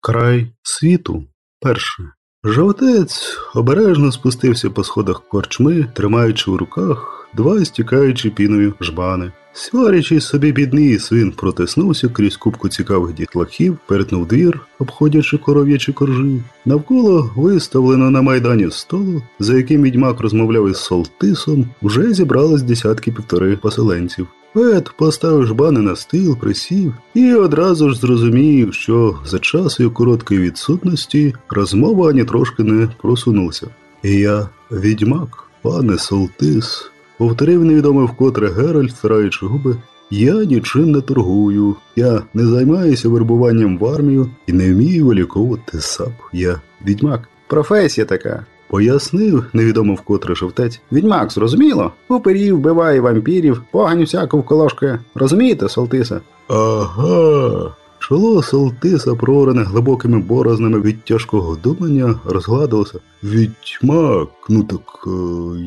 Край світу. Перше. Жовтець обережно спустився по сходах корчми, тримаючи в руках два стікаючі піною жбани. Сварячись собі під ніс, він протиснувся крізь кубку цікавих дітлахів, перетнув двір, обходячи коров'ячі коржі. Навколо виставлено на майдані столу, за яким відьмак розмовляв із Солтисом, вже зібралось десятки півтори поселенців. Пет поставив жбани на стіл, присів і одразу ж зрозумів, що за час його короткої відсутності розмова ані трошки не просунулася. І я відьмак, пане Солтис, повторив невідомо вкотре Геральт, стираючи губи. Я нічим не торгую, я не займаюся вербуванням в армію і не вмію виліковувати сап. Я відьмак. Професія така. Пояснив невідомо вкотре жовтець. Відьмак, зрозуміло? Уперів, вбиває вампірів, погань всяку в колошки. Розумієте, Солтиса? Ага. Чоло Солтиса, прорене глибокими борознами від тяжкого думання, розгладилося. Відьмак, ну так е,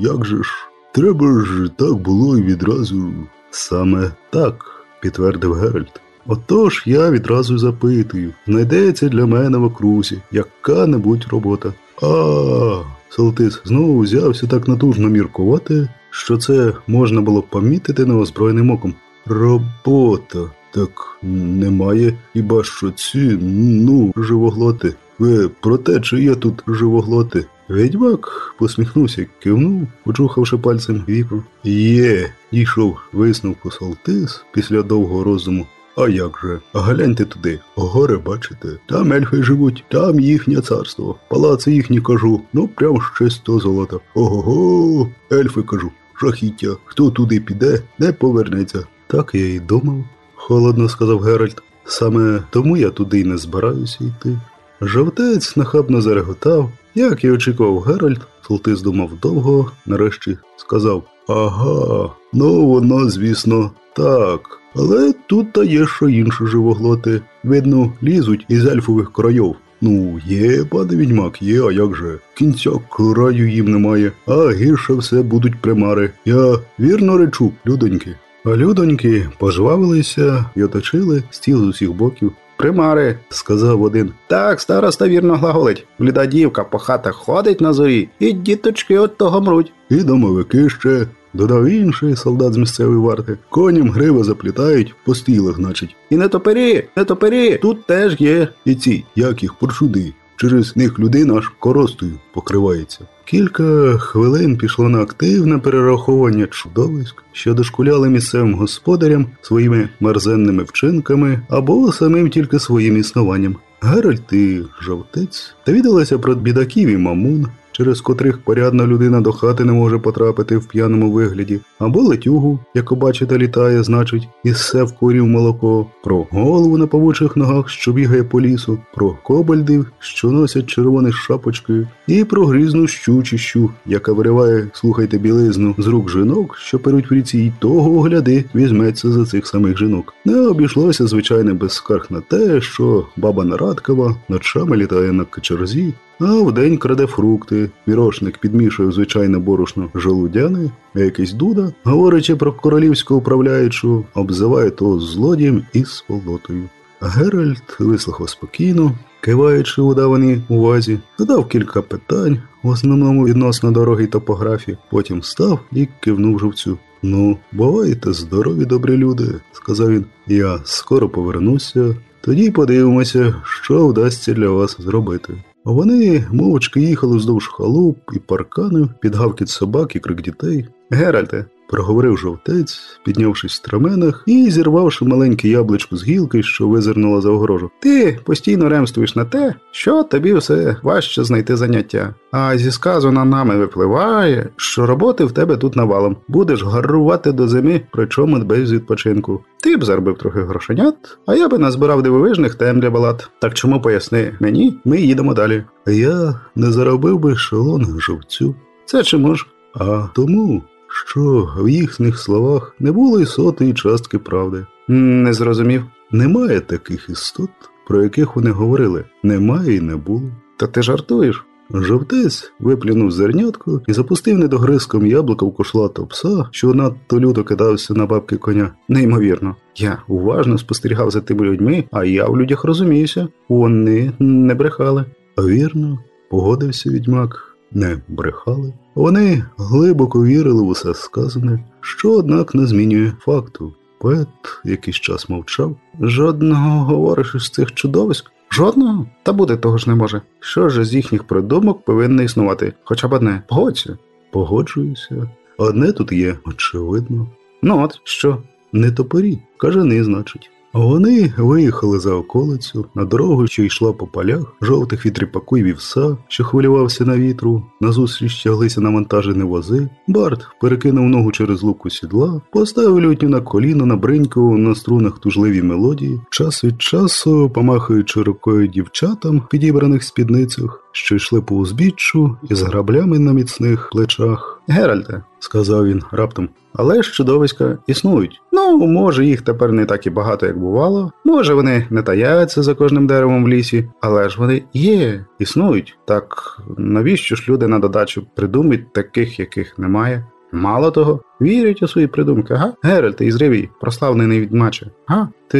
як же ж? Треба ж так було і відразу. Саме так, підтвердив Геральт. Отож я відразу запитую, знайдеться для мене в окрузі яка-небудь робота. А, Солтис знову взявся так натужно міркувати, що це можна було помітити неозброєним оком. Робота. Так немає хіба що ці, ну, живоглоти. Ви про те, чи є тут живоглоти? Відьмак посміхнувся і кивнув, почухавши пальцем віку. Є, дійшов висновку Солтис після довгого розуму. А як же? Гляньте туди, гори бачите, там ельфи живуть, там їхнє царство. Палаци їхні кажу, ну прям з чисто золота. Ого-го, ельфи кажу, жахіття. Хто туди піде, не повернеться. Так я й думав, холодно сказав Геральт. Саме тому я туди й не збираюся йти. Жовтець нахабно зареготав, як і очікував Геральт, Солтис думав довго, нарешті сказав Ага, ну воно, звісно, так. Але тут та є що інші живоглоти. Видно, лізуть із ельфових крайов. Ну, є, пане відьмак, є, а як же? Кінця краю їм немає, а гірше все будуть примари. Я вірно речу, людоньки. А людоньки пожвавилися і оточили стіл з усіх боків. Примари, сказав один. Так, староста вірно глаголить. Бліда дівка по хатах ходить на зорі, і діточки от того мруть. І домовики ще. Додав інший солдат з місцевої варти. Коням гриви заплітають, по стілах, значить. І не топері, не топері, тут теж є. І ці, як їх поршуди. Через них людина аж коростою покривається. Кілька хвилин пішло на активне перераховування чудовиськ, що дошкуляли місцевим господарям своїми мерзенними вчинками або самим тільки своїм існуванням. Геральт і жовтець довідалися про бідаків і мамун, через котрих порядна людина до хати не може потрапити в п'яному вигляді, або летюгу, яку бачите, літає, значить, і все в курів молоко, про голову на павучих ногах, що бігає по лісу, про кобальдів, що носять червоні шапочки, і про грізну щучищу, яка вириває, слухайте, білизну з рук жінок, що перуть в ріці, і того огляди візьметься за цих самих жінок. Не обійшлося, звичайно, без скарг на те, що баба Нарадкова ночами літає на качерзі, а вдень краде фрукти. Вірошник підмішує звичайне борошно желудяни, а якийсь дуда, говорячи про королівську управляючу, обзиває того злодієм і сволотою. Геральт вислухав спокійно, киваючи удаваній увазі, задав кілька питань, в основному відносно дороги топографії, потім встав і кивнув живцю. Ну, бувайте здорові, добрі люди, сказав він. Я скоро повернуся, тоді подивимося, що вдасться для вас зробити. Вони мовчки їхали вздовж халуп і парканів під гавкіт собак і крик дітей. Геральте, проговорив жовтець, піднявшись в стременах і зірвавши маленьке яблучко з гілки, що визирнула за огорожу. Ти постійно ремствуєш на те, що тобі все важче знайти заняття. А зі сказу на нами випливає, що роботи в тебе тут навалом. Будеш гарувати до зими, причому без відпочинку. Ти б заробив трохи грошенят, а я би назбирав дивовижних тем для балад. Так чому поясни мені, ми їдемо далі. Я не заробив би шалон живцю. Це чому ж? А тому, що в їхніх словах не було й сотої частки правди. Не зрозумів. Немає таких істот, про яких вони говорили. Немає і не було. Та ти жартуєш? Жовтець виплюнув зернятку і запустив недогризком яблука в кошлата пса, що надто люто кидався на бабки коня. Неймовірно. Я уважно спостерігав за тими людьми, а я в людях розуміюся. Вони не брехали. Вірно, погодився відьмак. Не брехали. Вони глибоко вірили в усе сказане, що, однак, не змінює факту. Поет якийсь час мовчав. Жодного говориш із цих чудовиськ? Жодного? Та буде того ж не може. Що ж з їхніх придумок повинно існувати? Хоча б одне. Погодься. Погоджуюся. Одне тут є, очевидно. Ну от що? Не топорі, кажани, значить. Вони виїхали за околицю на дорогу, що йшла по полях, жовтих від ріпаку й вівса, що хвилювався на вітру, назустріч тяглися навантажені вози. Барт перекинув ногу через луку сідла, поставив лютню на коліно на бриньку на струнах тужливі мелодії, час від часу, помахуючи рукою дівчатам, підібраних спідницях, що йшли по узбіччю із граблями на міцних плечах. Геральте, сказав він раптом, але ж чудовиська існують. Ну, може, їх тепер не так і багато, як бувало. Може, вони не таяться за кожним деревом в лісі, але ж вони є, існують. Так навіщо ж люди на додачу придумають таких, яких немає? Мало того, вірять у свої придумки, га? Геральт із Ривій, прославлений відмаче. Га? Ти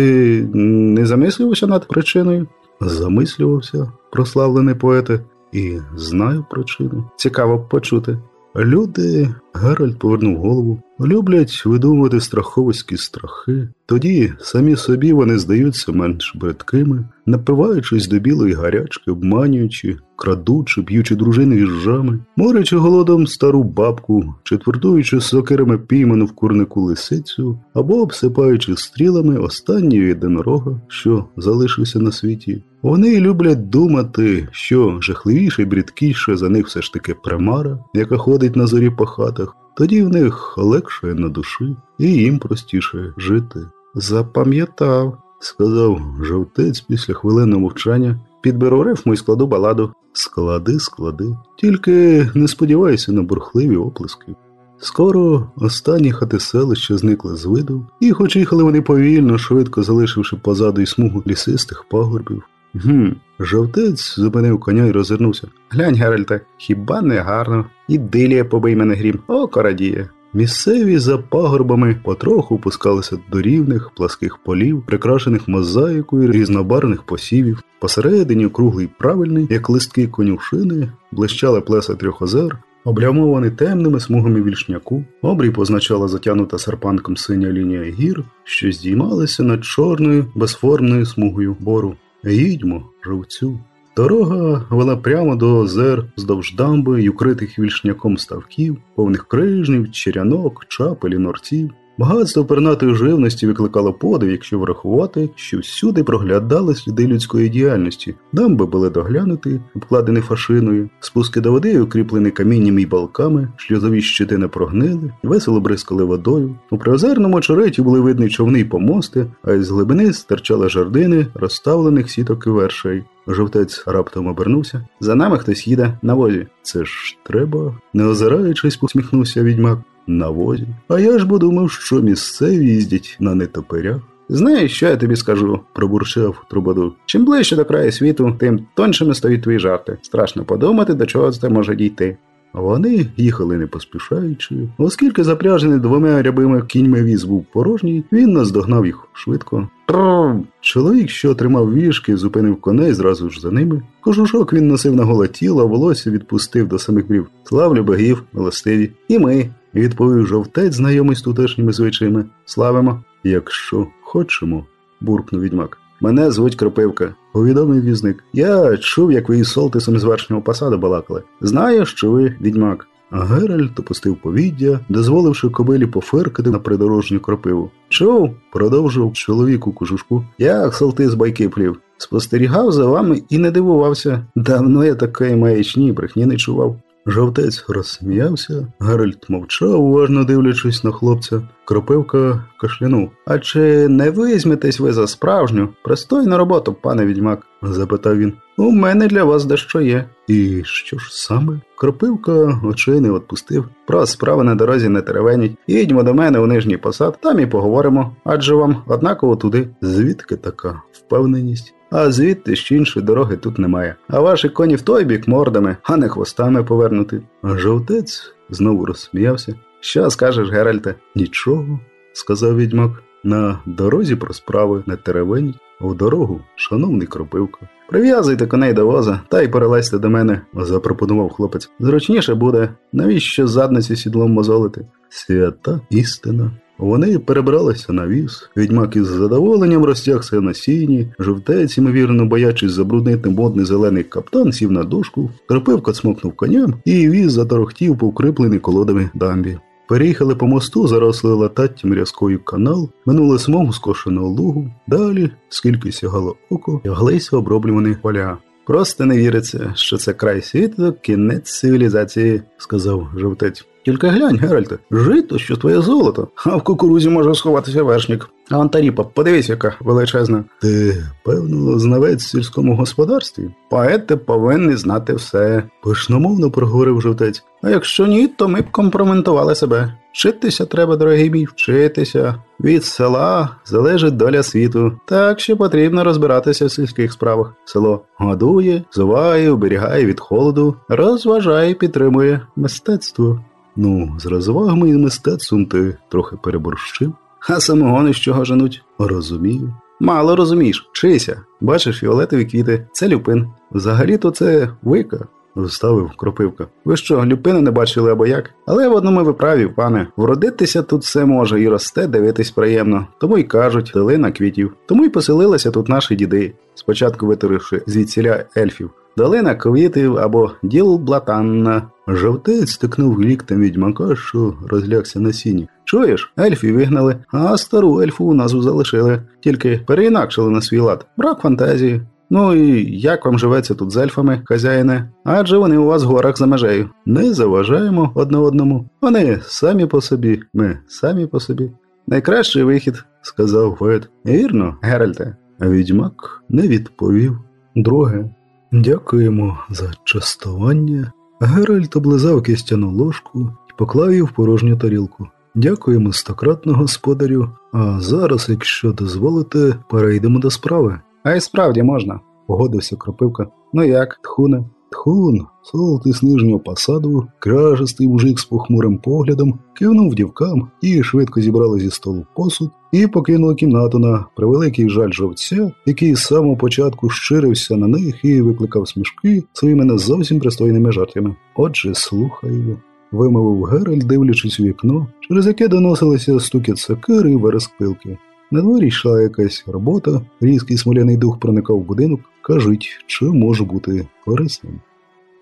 не замислювався над причиною? Замислювався, прославлений поете, і знаю причину. Цікаво почути. Люди, Геральт повернув голову, люблять видумувати страховиські страхи. Тоді самі собі вони здаються менш бридкими, напиваючись до білої гарячки, обманюючи, крадучи, б'ючи дружини віжжами, морячи голодом стару бабку, чи твердуючи сокирами пійману в курнику лисицю, або обсипаючи стрілами останнього єдинорога, що залишився на світі. Вони люблять думати, що жахливіше і брідкіше за них все ж таки примара, яка ходить на зорі по хатах, тоді в них легше на душі і їм простіше жити. Запам'ятав, сказав жовтець після хвилини мовчання. Підберу рифму і складу баладу. Склади, склади. Тільки не сподівайся на бурхливі оплески. Скоро останні хати селища зникли з виду, і, хоч їхали вони повільно, швидко залишивши позаду й смугу лісистих пагорбів. Гм, жовтець зупинив коня і розвернувся. Глянь, Геральте, хіба не гарно? Ідилія побий мене грім, о, корадіє. Місцеві за пагорбами потроху опускалися до рівних пласких полів, прикрашених мозаїкою різнобарних посівів. Посередині круглий правильний, як листки конюшини, блищали плеса трьох озер, облямований темними смугами вільшняку. Обрій позначала затягнута серпанком синя лінія гір, що здіймалися над чорною безформною смугою бору. Їдьмо, живцю. Дорога вела прямо до озер вздовж дамби й укритих вільшняком ставків, повних крижнів, черянок, чапелі, норців. Багатство пернатої живності викликало подив, якщо врахувати, що всюди проглядали сліди людської діяльності. Дамби були доглянуті, обкладені фашиною, спуски до води укріплені каміннями й балками, шлюзові щити не прогнили, весело бризкали водою. У приозерному очереті були видні човни й помости, а із глибини стирчали жардини, розставлених сіток і вершей. Жовтець раптом обернувся. За нами хтось їде на возі. Це ж треба, не озираючись, посміхнувся відьмак. На возі. А я ж бо думав, що місцеві їздять на нетоперях. Знаєш, що я тобі скажу, пробурчав Трубаду. Чим ближче до краю світу, тим тоншими стають твої жарти. Страшно подумати, до чого це може дійти. Вони їхали не поспішаючи, оскільки запряжений двома рябими кіньми віз був порожній, він наздогнав їх швидко. Трррр! Чоловік, що тримав вішки, зупинив коней зразу ж за ними. Кожушок він носив на голе тіло, волосся відпустив до самих брів. Славлю богів, милостиві. І ми, відповів жовтець, знайомий з тутешніми звичаями. Славимо, якщо хочемо, буркнув відьмак. Мене звуть Кропивка, повідомив візник. Я чув, як ви із Солтисом з верхнього посаду балакали. Знаю, що ви відьмак. А Геральт опустив повіддя, дозволивши кобилі пофиркати на придорожню кропиву. Чув, продовжив чоловік у кожушку. Я Солтис байки плів. Спостерігав за вами і не дивувався. Давно я такої маячні брехні не чував. Жовтець розсміявся, Геральт мовчав, уважно дивлячись на хлопця. Кропивка кашлянув. А чи не візьметесь ви за справжню, пристойну роботу, пане відьмак? запитав він. У мене для вас дещо є. І що ж саме? Кропивка очей не відпустив. Про справи на дорозі не теревеніть. Їдьмо до мене у нижній посад, там і поговоримо. Адже вам однаково туди. Звідки така впевненість? А звідти ще іншої дороги тут немає. А ваші коні в той бік мордами, а не хвостами повернути. А жовтець знову розсміявся. Що скажеш, Геральте? Нічого, сказав відьмак. На дорозі про справи не теревень, в дорогу, шановний кропивко. Прив'язуйте коней до воза та й перелазьте до мене, запропонував хлопець. Зручніше буде, навіщо задниці сідлом мозолити? Свята істина. Вони перебралися на віз. Відьмак із задоволенням розтягся на сіні, жовтець, ймовірно, боячись забруднити модний зелений каптан, сів на дошку, кропивка цмокнув коням, і віз заторохтів по укріплений колодами дамбі. Переїхали по мосту, заросли лататтям рязкою канал, минули смугу скошеного лугу, далі, скільки сягало око, тяглися оброблювані поля. Просто не віриться, що це край світу, кінець цивілізації, сказав жовтець. Тільки глянь, Геральте, жито, що твоє золото, а в кукурузі може сховатися вершник. А Антаріпа, подивись, яка величезна. Ти, певно, знавець в сільському господарстві. Поети повинні знати все, пишномовно проговорив жовтець. А якщо ні, то ми б компроментували себе. Вчитися треба, дорогий мій, вчитися. Від села залежить доля світу, так що потрібно розбиратися в сільських справах. Село годує, зуває, оберігає від холоду, розважає, підтримує мистецтво. Ну, з розвагами і мистецтвом ти трохи переборщив. А самогони з чого женуть? Розумію. Мало розумієш, вчися. Бачиш фіолетові квіти, це люпин. Взагалі-то це вика, вставив кропивка. Ви що, люпини не бачили або як? Але в одному ви праві, пане. Вродитися тут все може і росте, дивитись приємно. Тому й кажуть, долина квітів. Тому й поселилися тут наші діди, спочатку виторивши звідсіля ельфів. Долина квітів або діл блатанна. Жовтець стикнув ліктем відьмака, що розлягся на сіні. Чуєш, ельфів вигнали, а стару ельфу у назву залишили, тільки переінакшили на свій лад. Брак фантазії. Ну і як вам живеться тут з ельфами, хазяїне? Адже вони у вас в горах за межею. Не заважаємо одне одному. Вони самі по собі, ми самі по собі. Найкращий вихід, сказав Фед. Вірно, Геральте. А відьмак не відповів. Друге. Дякуємо за частування. Геральт облизав кістяну ложку і поклав її в порожню тарілку. Дякуємо стократно, господарю. А зараз, якщо дозволите, перейдемо до справи. А й справді можна, погодився кропивка. Ну як, тхуне? Тхун, солти з нижнього посаду, кражистий мужик з похмурим поглядом, кивнув дівкам і швидко зібрали зі столу посуд і покинули кімнату на превеликий жаль жовця, який з самого початку щирився на них і викликав смішки своїми не зовсім пристойними жартами. Отже, слухаю. Вимовив Геральт, дивлячись у вікно, через яке доносилися стукіт сокири і вереск пилки. На дворі йшла якась робота, різкий смоляний дух проникав в будинок. Кажуть, що може бути корисним.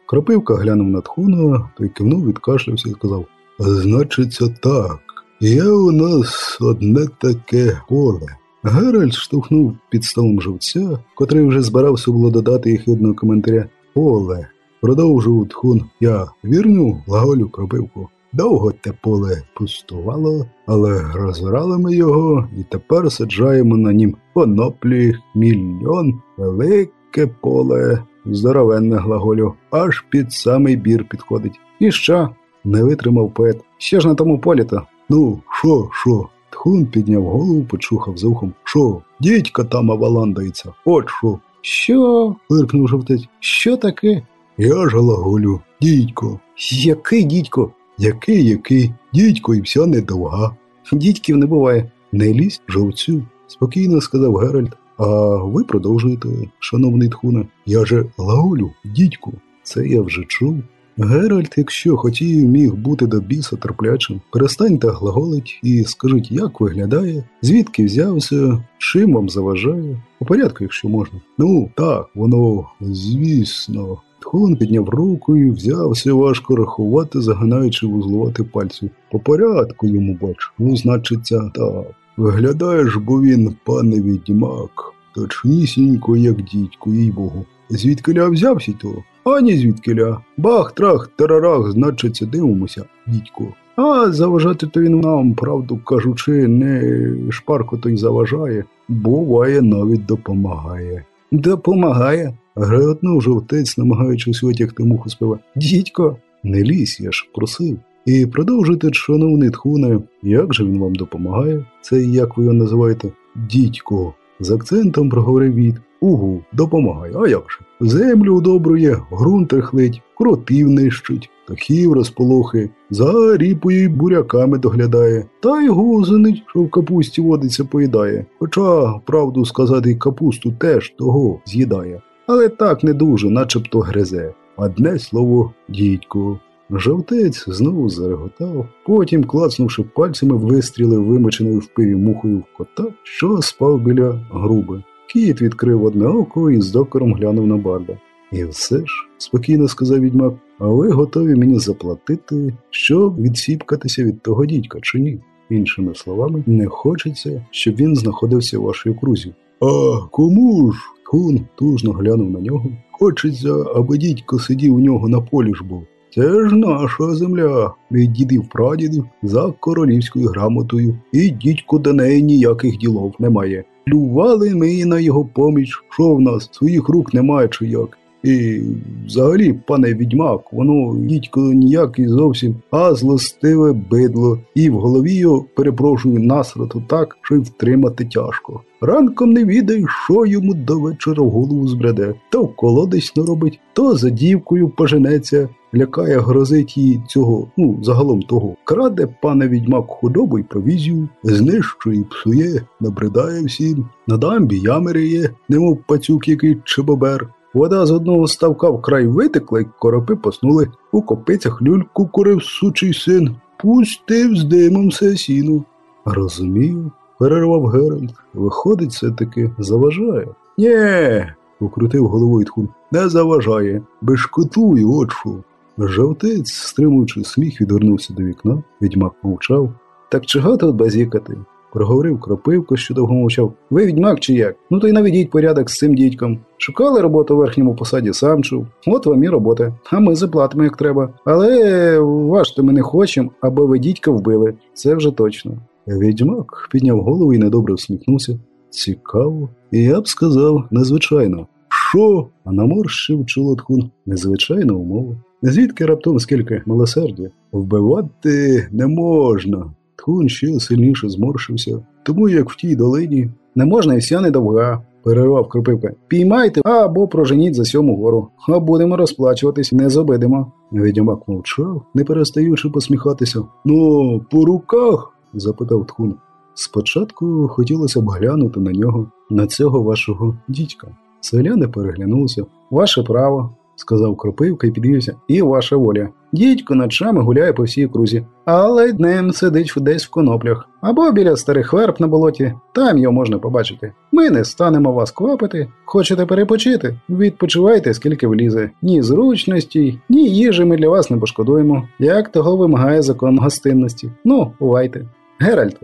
Кропивка глянув на тхуна, той кивнув, відкашлявся і сказав: Значиться, так, є у нас одне таке поле. Геральт штовхнув під столом живця, котрий вже збирався було додати єхидного коментаря Поле. Продовжував тхун. Я вірню, лаголю кропивку. Довго те поле пустувало, але розорали ми його і тепер саджаємо на нім коноплі, мільйон, велике поле, здоровенне глаголю, аж під самий бір підходить. І що? не витримав поет. Ще ж на тому полі то. Ну, що, що? Тхун підняв голову, почухав за ухом. Що, дідька там аваландається, от що. Що? виркнув жовтець. Що таке? Я ж глаголю, дідько. Який дідько? Який, який, дідько і вся недовга. Дідьків не буває. Не лізь жовцю, спокійно сказав Геральт. А ви продовжуєте, шановний тхуне. Я же глаголю, дідьку, це я вже чув. Геральт, якщо хотів, міг бути до біса терплячим. Перестаньте глаголить і скажіть, як виглядає, звідки взявся, чим вам заважає. У порядку, якщо можна. Ну, так, воно, звісно. Тхун підняв руку і взявся важко рахувати, загинаючи вузлувати пальці. По порядку йому бач, ну, значиться, так. Виглядаєш, бо він, пане відьмак, точнісінько, як дідько, їй богу. Звідкиля взявся то? Ані звідкиля. Бах, трах, тарарах, значиться, дивимося, дідько. А заважати то він нам, правду кажучи, не шпарко то й заважає, буває, навіть допомагає. Допомагає? Греотнув жовтець, намагаючись витягти муху з пива. Дідько, не лізь, я ж просив. І продовжуйте, шановний тхуне, як же він вам допомагає? Це як ви його називаєте? Дідько. З акцентом проговорив від. Угу, допомагай, а як же? Землю удобрує, ґрунт рихлить, кротів нищить, птахів розполохи, за ріпою й буряками доглядає, та й гузенить, що в капусті водиться поїдає. Хоча, правду сказати, капусту теж того з'їдає. Але так не дуже, начебто гризе. Одне слово дідько. Жовтець знову зареготав, потім, клацнувши пальцями, вистрілив вимоченою в пиві мухою в кота, що спав біля груби. Кіт відкрив одне око і з докором глянув на барда. І все ж, спокійно сказав відьмак, а ви готові мені заплатити, щоб відсіпкатися від того дідька, чи ні? Іншими словами, не хочеться, щоб він знаходився в вашій окрузі. А кому ж? Хун тужно глянув на нього. Хочеться, аби дідько сидів у нього на полі ж був. Це ж наша земля, від дідів прадідів за королівською грамотою, і дідько до неї ніяких ділов немає. Плювали ми на його поміч, що в нас своїх рук немає чи як. І взагалі, пане відьмак, воно дідько ніякий зовсім, а злостиве бидло, і в голові його, перепрошую, насрату так, що й втримати тяжко. Ранком не відай, що йому до вечора в голову збреде, то в колодесь робить, то за дівкою поженеться, лякає, грозить їй цього, ну, загалом того. Краде пане відьмак худобу й провізію, знищує, псує, набридає всім, на дамбі ями риє, немов пацюк який чи бобер. Вода з одного ставка вкрай витекла, й коропи поснули. У копицях люльку курив сучий син, пустив з димом все сіну. Розумію, перервав Геральт. Виходить, все-таки заважає. Нє, покрутив головою тхун. Не заважає. Бешкотуй, от що. Жовтець, стримуючи сміх, відвернувся до вікна, відьмак мовчав. Так чого тут базікати? Проговорив Кропивко, що довго мовчав. Ви відьмак чи як? Ну то й наведіть порядок з цим дідьком. Шукали роботу в верхньому посаді, сам чув. От вам і робота. А ми заплатимо, як треба. Але важте ми не хочемо, аби ви дідька вбили. Це вже точно. Відьмак підняв голову і недобре всміхнувся. Цікаво. І я б сказав, незвичайно. Що? А наморщив чоло тхун. Незвичайна умова. Звідки раптом скільки милосердя? Вбивати не можна. Тхун ще сильніше зморшився, тому як в тій долині не можна і вся недовга, перервав Кропивка. Піймайте або проженіть за сьому гору, а будемо розплачуватись, не зобидимо. Відьмак мовчав, не перестаючи посміхатися. Ну, по руках? запитав Тхун. Спочатку хотілося б глянути на нього, на цього вашого дідька. Селяни переглянулися. Ваше право, сказав Кропивка і підвівся. І ваша воля. Дідько ночами гуляє по всій крузі, але днем сидить десь в коноплях або біля старих верб на болоті, там його можна побачити. Ми не станемо вас квапити. Хочете перепочити? Відпочивайте, скільки влізе. Ні зручності, ні їжі ми для вас не пошкодуємо, як того вимагає закон гостинності. Ну, бувайте. Геральт.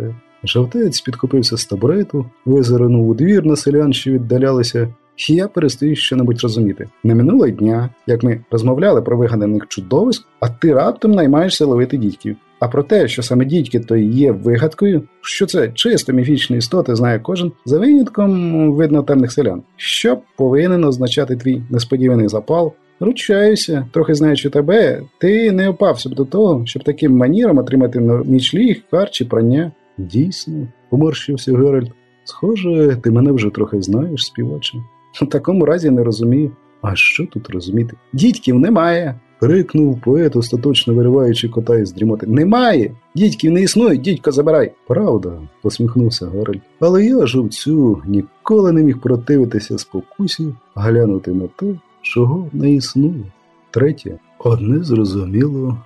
Жовтець підхопився з табурету, визирнув у двір на селян, що віддалялися, я перестаю що-небудь розуміти. Не минуло дня, як ми розмовляли про вигаданих чудовиськ, а ти раптом наймаєшся ловити дідьків. А про те, що саме дідьки то є вигадкою, що це чисто міфічні істоти, знає кожен, за винятком видно темних селян, що повинен означати твій несподіваний запал. Ручаюся, трохи знаючи тебе, ти не опався б до того, щоб таким маніром отримати нічліг, кар чи прання. Дійсно, поморщився Геральт. Схоже, ти мене вже трохи знаєш, співаче. У такому разі не розумію. А що тут розуміти? Дідьків немає. крикнув поет, остаточно вириваючи кота із дрімоти. Немає! Дідьків не існує, дідько забирай. Правда, посміхнувся Гарольд. Але я жовцю ніколи не міг противитися спокусі, глянути на те, чого не існує. Третє, одне зрозуміло.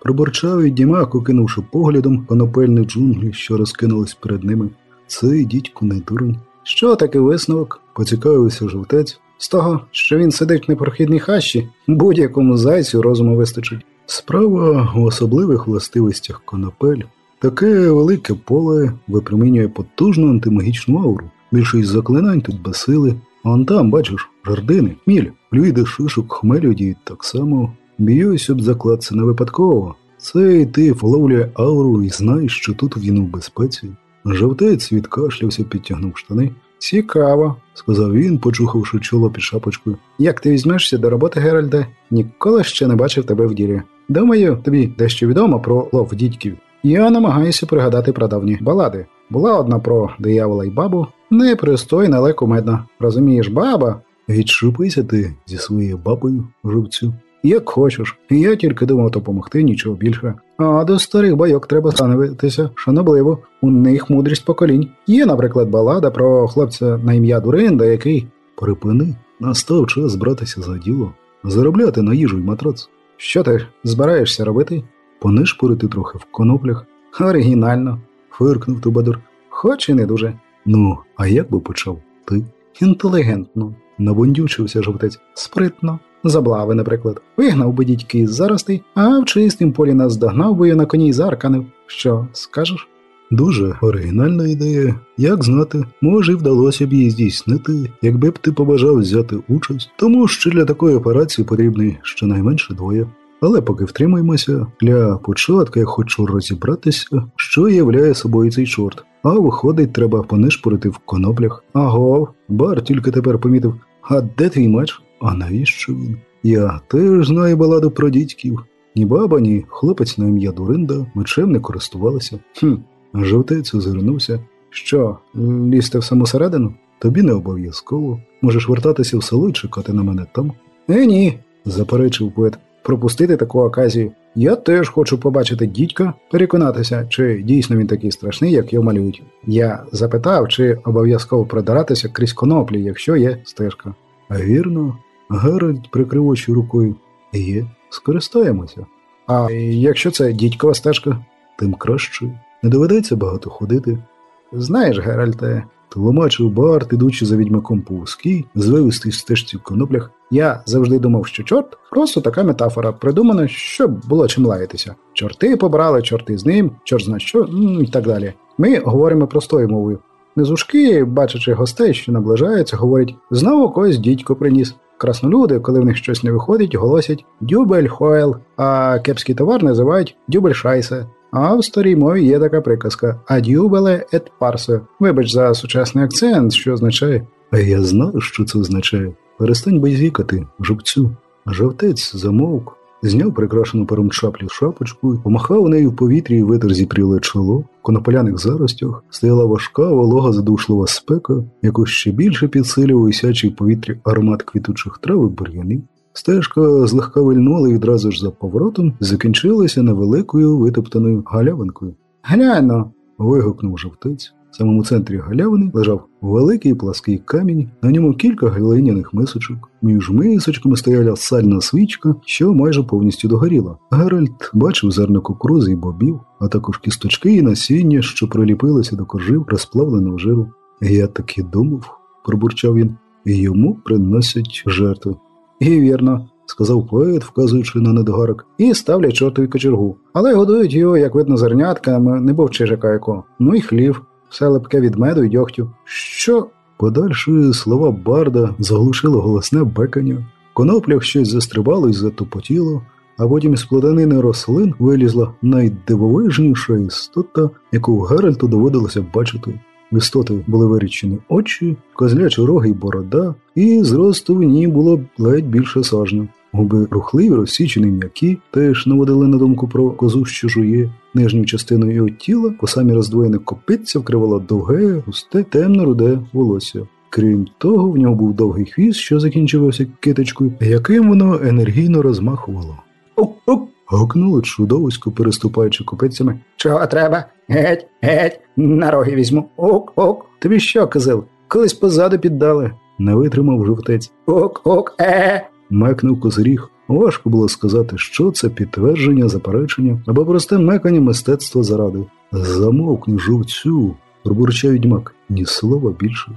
Проборчав і дімак, окинувши поглядом конопельні джунглі, що розкинулись перед ними. Цей дідько не дурень. Що таке висновок? поцікавився жовтець. З того, що він сидить в непрохідній хащі, будь-якому зайцю розуму вистачить. Справа у особливих властивостях конопель. Таке велике поле випромінює потужну антимагічну ауру. Більшість заклинань тут без сили. А он там, бачиш, жардини, міль, люди, шишок, хмелю діють так само. Б'юсь об заклад це не випадково. Цей ти вловлює ауру і знаєш, що тут він у безпеці. Жовтець відкашлявся, підтягнув штани. Цікаво, сказав він, почухавши чоло під шапочкою. Як ти візьмешся до роботи, Геральде? Ніколи ще не бачив тебе в ділі. Думаю, тобі дещо відомо про лов дідьків. Я намагаюся пригадати прадавні балади. Була одна про диявола й бабу, Непристойно, але кумедно. Розумієш, баба? Відшупися ти зі своєю бабою, жовцю. Як хочеш. Я тільки думав допомогти, нічого більше. А до старих байок треба становитися шанобливо. У них мудрість поколінь. Є, наприклад, балада про хлопця на ім'я Дуринда, який. Припини, настав час братися за діло, заробляти на їжу й матрац. Що ти збираєшся робити? Понишпорити трохи в коноплях. Оригінально, фиркнув Тубадур. Хоч і не дуже. Ну, а як би почав? Ти? Інтелігентно. Набондючився жовтець. Спритно. Заблави, наприклад, вигнав би дідьки з заростей, а в чистім полі нас здогнав би на коні зарканив. Що скажеш? Дуже оригінальна ідея. Як знати, може, вдалося б її здійснити, якби б ти побажав взяти участь, тому що для такої операції потрібні щонайменше двоє. Але поки втримаємося, для початку я хочу розібратися, що являє собою цей чорт. А виходить, треба понишпорити в коноплях. Аго, бар тільки тепер помітив. А де твій меч? А навіщо він? Я теж знаю баладу про дідьків. Ні баба, ні хлопець на ім'я Дуринда мечем не користувалися. Хм, жовтець озирнувся. Що, лізти в саму середину? Тобі не обов'язково. Можеш вертатися в село і чекати на мене там. Е, ні, заперечив поет. Пропустити таку оказію. Я теж хочу побачити дідька, переконатися, чи дійсно він такий страшний, як його малюють. Я запитав, чи обов'язково продиратися крізь коноплі, якщо є стежка. Вірно, Геральт прикрив очі рукою. Є, скористаємося. А якщо це дідькова стежка, тим краще. Не доведеться багато ходити. Знаєш, Геральте, тлумачив Барт, ідучи за відьмаком по вузькій, звивистій стежці в коноплях. Я завжди думав, що чорт просто така метафора, придумана, щоб було чим лаятися. Чорти побрали, чорти з ним, чорт зна що, ну і так далі. Ми говоримо простою мовою. Низушки, бачачи гостей, що наближаються, говорять знову когось дідько приніс. Краснолюди, коли в них щось не виходить, голосять дюбель хойл, а кепський товар називають дюбель шайсе. А в старій мові є така приказка адюбеле ет парсе. Вибач за сучасний акцент, що означає. А я знаю, що це означає. Перестань базікати, жовцю. Жовтець замовк, зняв прикрашену пером чаплі шапочку, помахав нею в повітрі і витер зіпріле чоло. В конополяних заростях стояла важка, волога, задушлива спека, яку ще більше підсилював висячий в повітрі аромат квітучих трав і бур'янів. Стежка злегка вильнула і відразу ж за поворотом закінчилася невеликою витоптаною галявинкою. Гляно. вигукнув жовтець. В самому центрі галявини лежав великий плаский камінь, на ньому кілька глиняних мисочок. Між мисочками стояла сальна свічка, що майже повністю догоріла. Геральт бачив зерна кукурузи і бобів, а також кісточки і насіння, що приліпилися до коржів розплавленого жиру. Я так і думав, пробурчав він, йому приносять жертви. І вірно, сказав поет, вказуючи на недогарок, і ставлять чортові кочергу. Але годують його, як видно, зернятками, не був чижака якого. Ну і хлів, все лепке від меду й дьогтю. Що? Подальші слова барда заглушило голосне бекання. Коноплях щось застрибало і затопотіло, а потім з плоданини рослин вилізла найдивовижніша істота, яку Геральту доводилося бачити. В істоти були вирічені очі, козлячі роги й борода, і зросту в ній було ледь більше сажню. Губи рухливі, розсічені м'які, теж наводили на думку про козу, що жує. Нижню частину його тіла по самі роздвоєне копитця вкривало довге, густе, темно-руде волосся. Крім того, в нього був довгий хвіст, що закінчувався киточкою, яким воно енергійно розмахувало. Ук-ук! гукнуло чудовисько, переступаючи копицями. Чого треба? Геть, геть, на роги візьму. Ок-ок. Тобі що, козел? Колись позаду піддали. Не витримав жовтець. Ок-ок, е. Мекнув козиріг. Важко було сказати, що це підтвердження, заперечення або просте мекання мистецтва заради. Замовкни жовцю, пробурчав відьмак, ні слова більше.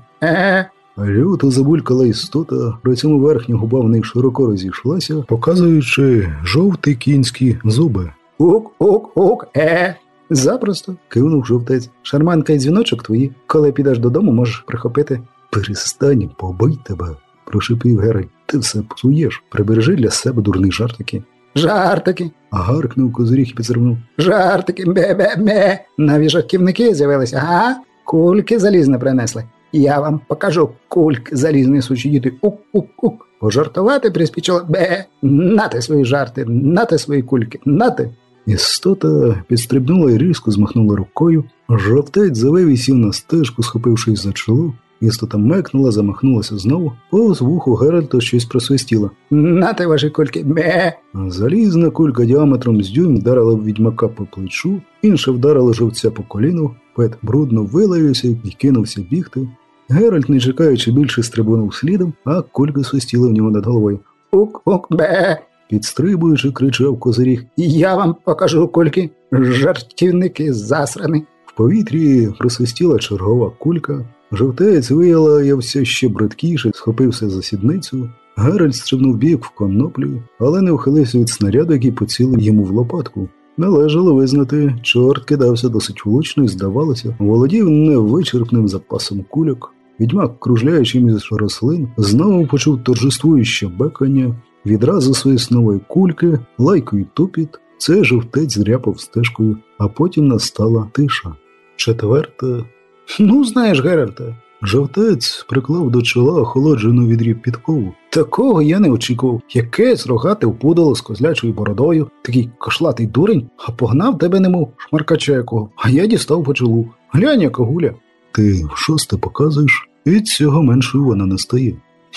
Люто забулькала істота, при цьому верхня губа в них широко розійшлася, показуючи жовті кінські зуби. Ук-ук-ук, е. Запросто, кивнув жовтець. Шарманка й дзвіночок твої, коли підеш додому, можеш прихопити. Перестань, побий тебе, прошипів Гераль. Ти все псуєш. Прибережи для себе дурні жартики. Жартики. Гаркнув козиріг і підзирнув. Жартики, бе-бе-бе. Наві жартівники з'явилися, ага? Кульки залізне принесли. Я вам покажу кульки залізні сучі діти. Ук-ук-ук. Пожартувати приспічило бе. Нате свої жарти, нате свої кульки, нате. Істота підстрибнула і різко змахнула рукою. Жовтець завив і сів на стежку, схопившись за чоло. Істота мекнула, замахнулася знову, повз вуху Геральта щось просвистіло. Нате ваші кульки, ме. Залізна кулька діаметром з дюйм вдарила відьмака по плечу, інша вдарила жовтця по коліну, поет брудно вилаявся і кинувся бігти. Геральт, не чекаючи більше, стрибонув слідом, а кулька свистіла в нього над головою. Ук-ук-бе. Підстрибуючи, кричав козлоріг. Я вам покажу кульки. Жартівники засрані. В повітрі просвистіла чергова кулька. Жовтець виявився ще браткіше, схопився за сідницю. Геральт стрибнув бік в коноплю, але не ухилився від снаряду, який поцілив йому в лопатку. Належало визнати, чорт кидався досить влучно і, здавалося, володів невичерпним запасом кульок. Відьмак, кружляючи між рослин, знову почув торжествуюче бекання, відразу свиснової кульки, лайку й тупіт. Це жовтець зряпав стежкою, а потім настала тиша. Четверта. Ну, знаєш, Геральте, жовтець приклав до чола охолоджену відріб підкову. Такого я не очікував. Якесь рогате впудало з козлячою бородою, такий кошлатий дурень, а погнав тебе немов шмаркача якого, а я дістав по чолу. Глянь, яка гуля. Ти в шосте показуєш, від цього меншою вона не стає.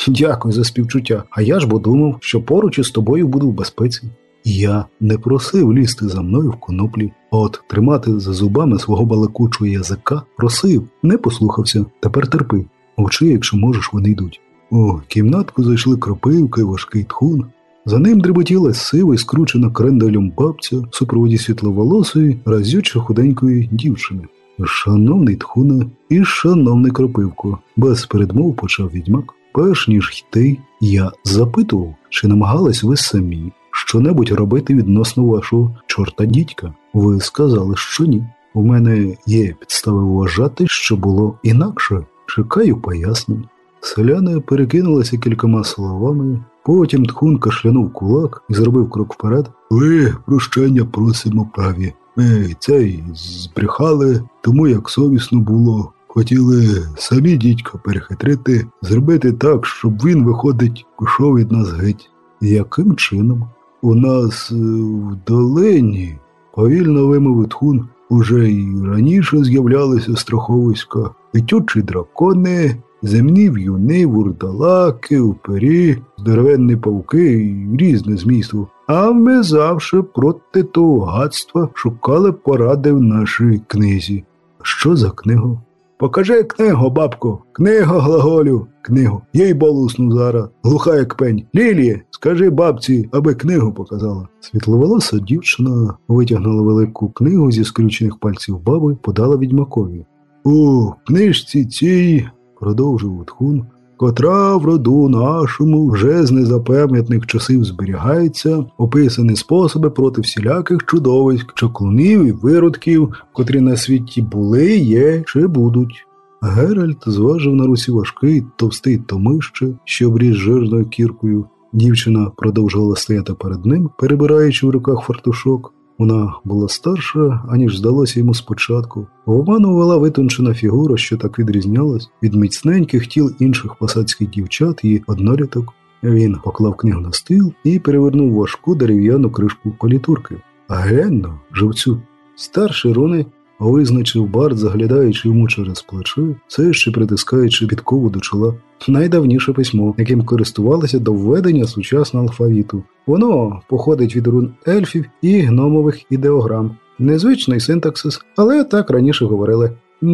Дякую за співчуття. А я ж бо думав, що поруч із тобою буду в безпеці. Я не просив лізти за мною в коноплі, а от тримати за зубами свого балакучого язика просив, не послухався, тепер терпи. Очи, якщо можеш, вони йдуть. У кімнатку зайшли кропивка і важкий тхун. За ним дріботіла сива і скручена крендалем бабця в супроводі світловолосої, разючо худенької дівчини. Шановний тхуне і шановний кропивко, без передмов почав відьмак. Перш ніж йти, я запитував, чи намагались ви самі що-небудь робити відносно вашого чорта дідька. Ви сказали, що ні. У мене є підстави вважати, що було інакше. Чекаю пояснень. Селяни перекинулися кількома словами, потім тхун кашлянув кулак і зробив крок вперед. Ви прощення просимо праві. Ми цей збрехали, тому як совісно було. Хотіли самі дідька перехитрити, зробити так, щоб він, виходить, пішов від нас геть. Яким чином? У нас в долині, повільно вимовив тхун, уже й раніше з'являлися страховиська, летючі дракони, земні в'юни, вурдалаки, упері, здоровенні павки і різне змісту. А ми завжди проти того гадства шукали поради в нашій книзі. Що за книгу? Покажи книгу, бабко, книга глаголю, книгу. Їй болусну зараз, глуха як пень. Ліліє, скажи бабці, аби книгу показала. Світловолоса дівчина витягнула велику книгу зі скрючених пальців баби, подала відьмакові. У книжці цій, продовжив Утхун, котра в роду нашому вже з незапам'ятних часів зберігається, описані способи проти всіляких чудовиськ, чоклунів і виродків, котрі на світі були, є чи будуть. Геральт зважив на русі важкий, товстий томище, що обріз жирною кіркою. Дівчина продовжувала стояти перед ним, перебираючи в руках фартушок. Вона була старша, аніж здалося йому спочатку. Обманувала витончена фігура, що так відрізнялась від міцненьких тіл інших посадських дівчат і одноліток. Він поклав книгу на стіл і перевернув важку дерев'яну кришку політурки. Глянь живцю, старші руни визначив Барт, заглядаючи йому через плече, все ще притискаючи підкову до чола. Найдавніше письмо, яким користувалися до введення сучасного алфавіту. Воно походить від рун ельфів і гномових ідеограм. Незвичний синтаксис, але так раніше говорили.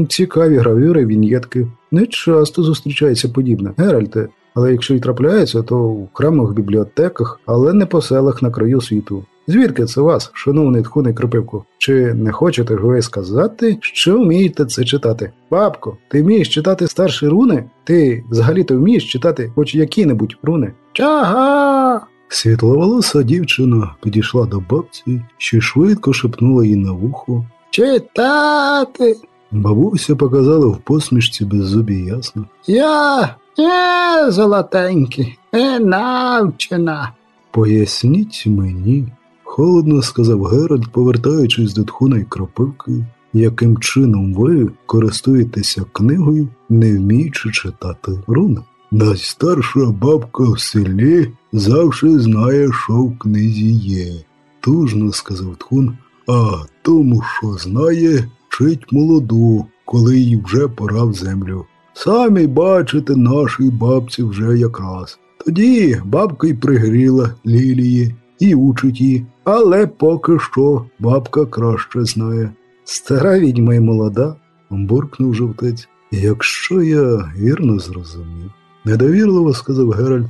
Цікаві гравюри, віньєтки. Не часто зустрічається подібне. Геральте, але якщо й трапляється, то в храмах бібліотеках, але не по селах на краю світу. Звідки це вас, шановний тхуний Крипивку? Чи не хочете ж ви сказати, що вмієте це читати? Бабко, ти вмієш читати старші руни? Ти взагалі-то вмієш читати хоч які-небудь руни? Чага. Світловолоса дівчина підійшла до бабці, що швидко шепнула їй на вухо. Читати. Бабуся показала в посмішці беззубі ясно. Я не золотенький, не навчена. Поясніть мені, холодно сказав Геральт, повертаючись до тхуна й кропивки, яким чином ви користуєтеся книгою, не вміючи читати руни. Найстарша бабка в селі завжди знає, що в книзі є. тужно сказав Тхун, а тому, що знає, чить молоду, коли їй вже пора в землю. Самі бачите, нашій бабці вже якраз. Тоді бабка й пригріла лілії і учить її, але поки що бабка краще знає. Стара відьма й молода, буркнув жовтець. Якщо я вірно зрозумів, недовірливо сказав Геральт,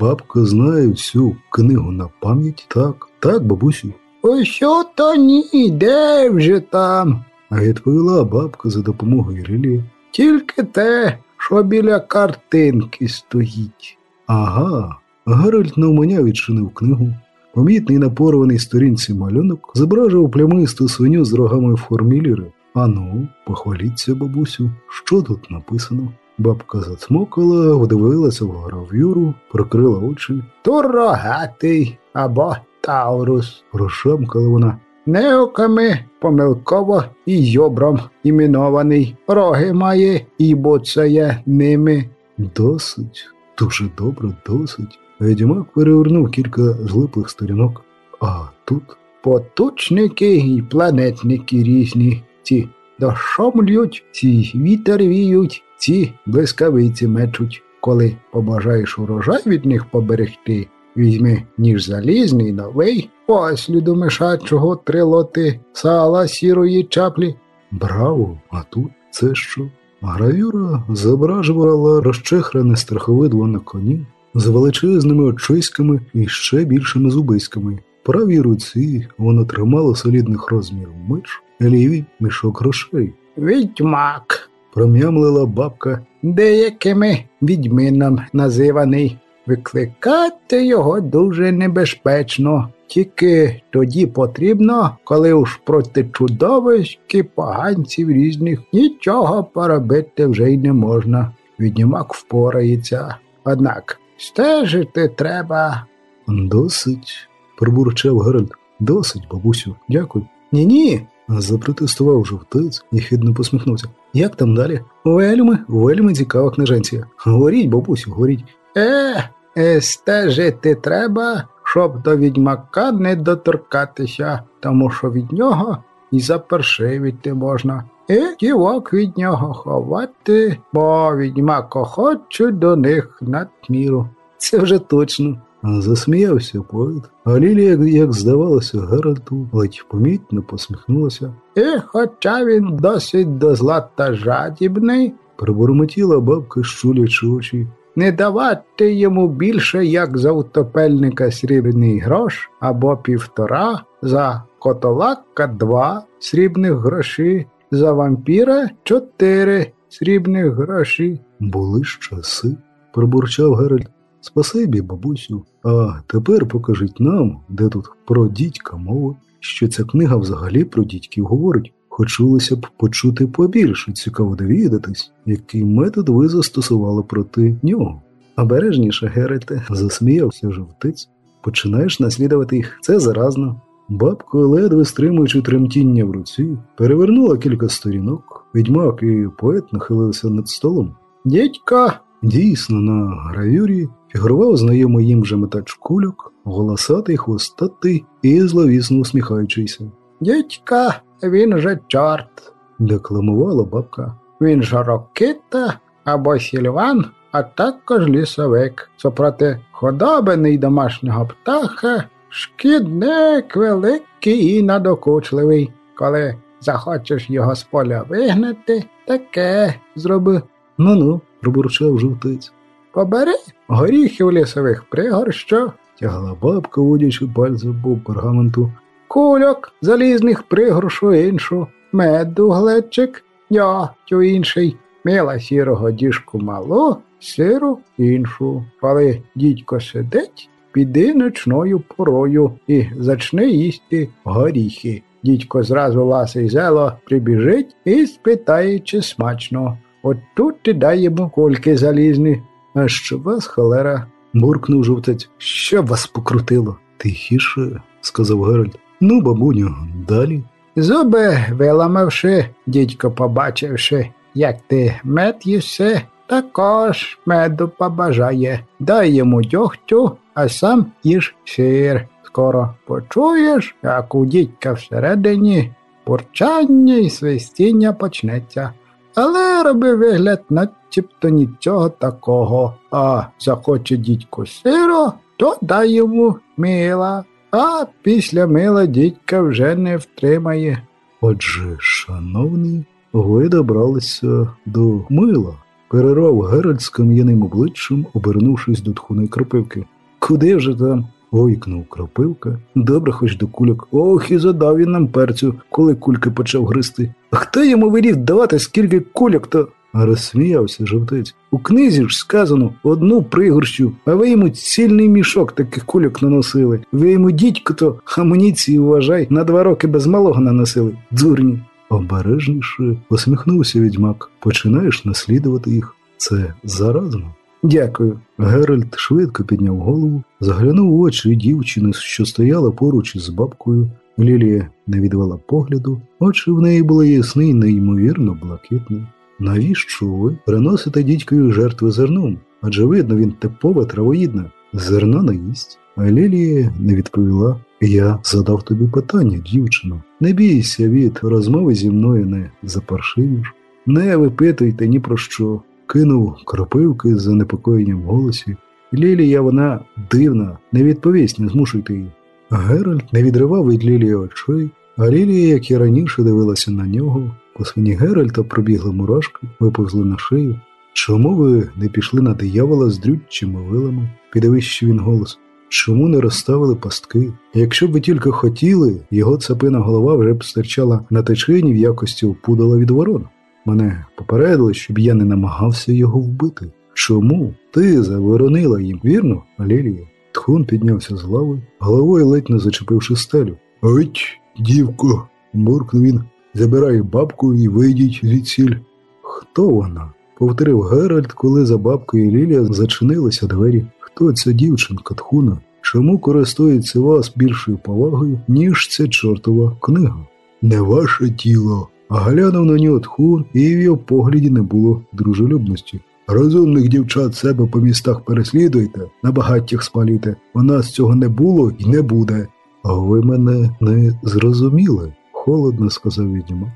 бабка знає всю книгу на пам'ять. Так, так, бабусю. Ось то ні, де вже там? А відповіла бабка за допомогою релі. Тільки те, що біля картинки стоїть. Ага. Геральт навмання відчинив книгу. Помітний на порваній сторінці малюнок зображував плямисту свиню з рогами в формі ліри. Ану, похваліться, бабусю, що тут написано? Бабка зацмокала, вдивилася в гравюру, прикрила очі, Турогатий або Таурус. прошамкала вона. Неоками помилково і йобром іменований. Роги має, ібо це є ними. Досить, дуже добре, досить. Відьмак перевернув кілька злиплих сторінок. А тут Потучники і планетники різні. Ці дощом лють, ці вітер віють, ці блискавиці мечуть. Коли побажаєш урожай від них поберегти, візьми ніж залізний, новий, посліду мишачого три лоти, сала сірої чаплі. Браво! А тут це що? Гравюра зображувала розчехрене страховидло на коні з величезними очиськами і ще більшими зубиськами. В правій руці воно тримало солідних розмірів меч, лівій мішок грошей. Відьмак, Пром'ямлила бабка. деякими відьмином називаний. Викликати його дуже небезпечно. Тільки тоді потрібно, коли уж проти чудовиськи поганців різних нічого поробити вже й не можна. Відьмак впорається. Однак стежити треба. Досить, пробурчав Геральт. Досить, бабусю, дякую. Ні ні. Запротестував жовтець і хідно посміхнувся. Як там далі? Вельми, вельми цікава книженція. Говоріть, бабусю, говоріть. Е, е, стежити треба, щоб до відьмака не доторкатися, тому що від нього і запершивити можна. І дівок від нього ховати, бо відьмак охоче до них надміру. Це вже точно. Засміявся поет, а Лілія, як, здавалося, Геральту ледь помітно посміхнулася. І хоча він досить до злата жадібний, Пробурмотіла бабка, щулячи очі. не давати йому більше, як за утопельника срібний грош або півтора, за котолака два срібних гроші, за вампіра чотири срібних гроші. Були ж часи, пробурчав Геральт. Спасибі, бабусю. А тепер покажіть нам, де тут про дідька мова, що ця книга взагалі про дідьків говорить. Хотілося б почути побільше, цікаво довідатись, який метод ви застосували проти нього. Обережніше, Геральте, засміявся жовтиць. Починаєш наслідувати їх. Це заразно. Бабка, ледве стримуючи тремтіння в руці, перевернула кілька сторінок. Відьмак і поет нахилилися над столом. Дідько, Дійсно, на гравюрі фігурував знайомий їм же метач кульок, волосатий, хвостатий і зловісно усміхаючийся. дідько, він же чорт. Декламувала бабка. Він ж рокита або сільван, а також лісовик. Супроти худобини й домашнього птаха, шкідник великий і надокучливий. Коли захочеш його з поля вигнати, таке зроби. Ну-ну, пробурчав жовтець. Побери горіхів лісових пригорщо, Тягла бабка, водячи пальцем по пергаменту. кульок залізних пригоршу іншу, меду глечик, дьогтю інший, мила сірого діжку малу, сиру іншу. Коли дідько сидить, піди ночною порою і зачни їсти горіхи. Дідько зразу ласий зело прибіжить і спитає, чи смачно. От тут ти дай йому кульки залізні. А що вас, холера? буркнув жовтець. Що вас покрутило? Тихіше, сказав Геральт. Ну, бабуню, далі. Зуби виламавши, дідько побачивши, як ти мед їси, також меду побажає. Дай йому дьогтю, а сам їж сир. скоро почуєш, як у дідька всередині бурчання і свистіння почнеться. Але роби вигляд, начебто нічого такого. А захоче дідько сиро, то дай йому мила, а після мила дідька вже не втримає. Отже, шановний, ви добралися до мила, перервав Геральт з кам'яним обличчям, обернувшись до тхуної кропивки. Куди вже там? ойкнув кропивка. Добре, хоч до кульок. Ох, і задав він нам перцю, коли кульки почав гристи. Хто йому велів давати скільки кульок, то. Розсміявся жовтець. У книзі ж сказано одну пригорщу, а ви йому цільний мішок таких кульок наносили. Ви йому дідько то амуніції, вважай, на два роки без малого наносили. Дурні. Обережніше посміхнувся відьмак. Починаєш наслідувати їх. Це заразно. Дякую. Геральт швидко підняв голову, заглянув у очі дівчини, що стояла поруч із бабкою. Лілія не відвела погляду, очі в неї були ясні й неймовірно блакитні. Навіщо ви приносите дідькою жертви зерном? Адже видно, він типова травоїдна. Зерна не їсть. А Лілія не відповіла. Я задав тобі питання, дівчино. Не бійся від розмови зі мною не запаршивіш. Не випитуйте ні про що кинув кропивки з занепокоєнням в голосі. Лілія вона дивна, не відповість, не змушуйте її. Геральт не відривав від Лілії очей, а Лілія, як і раніше, дивилася на нього. По спині Геральта пробігли мурашки, виповзли на шию. Чому ви не пішли на диявола з дрюччими вилами? підвищив він голос. Чому не розставили пастки? Якщо б ви тільки хотіли, його цапина голова вже б стирчала на течині в якості опудала від ворон. Мене попередили, щоб я не намагався його вбити. Чому? Ти заворонила їм, вірно, Алілія? Тхун піднявся з лави, головою ледь не зачепивши стелю. Ать, дівко, буркнув він. Забирай бабку і вийдіть звідсіль. Хто вона? повторив Геральт, коли за бабкою Лілія зачинилися двері. Хто ця дівчинка Тхуна? Чому користується вас більшою повагою, ніж ця чортова книга? Не ваше тіло, глянув на нього тхун, і в його погляді не було дружелюбності. Розумних дівчат себе по містах переслідуйте, на багаттях спалюйте. У нас цього не було і не буде. Ви мене не зрозуміли, холодно сказав відьмак.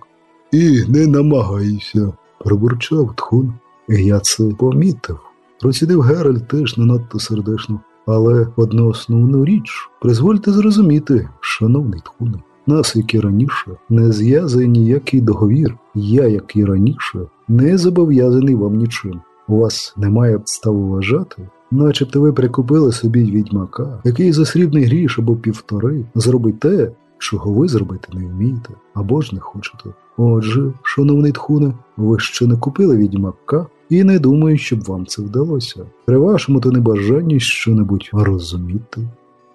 І не намагайся, пробурчав тхун. Я це помітив. Процідив Геральт теж не надто сердечно. Але одну основну річ призвольте зрозуміти, шановний тхуне. Нас, як і раніше, не зв'язує ніякий договір. Я, як і раніше, не зобов'язаний вам нічим. У вас немає підстав вважати, начебто ви прикупили собі відьмака, який за срібний гріш або півтори зробить те, чого ви зробити не вмієте або ж не хочете. Отже, шановний тхуне, ви ще не купили відьмака і не думаю, щоб вам це вдалося. При вашому то небажанні щонебудь розуміти.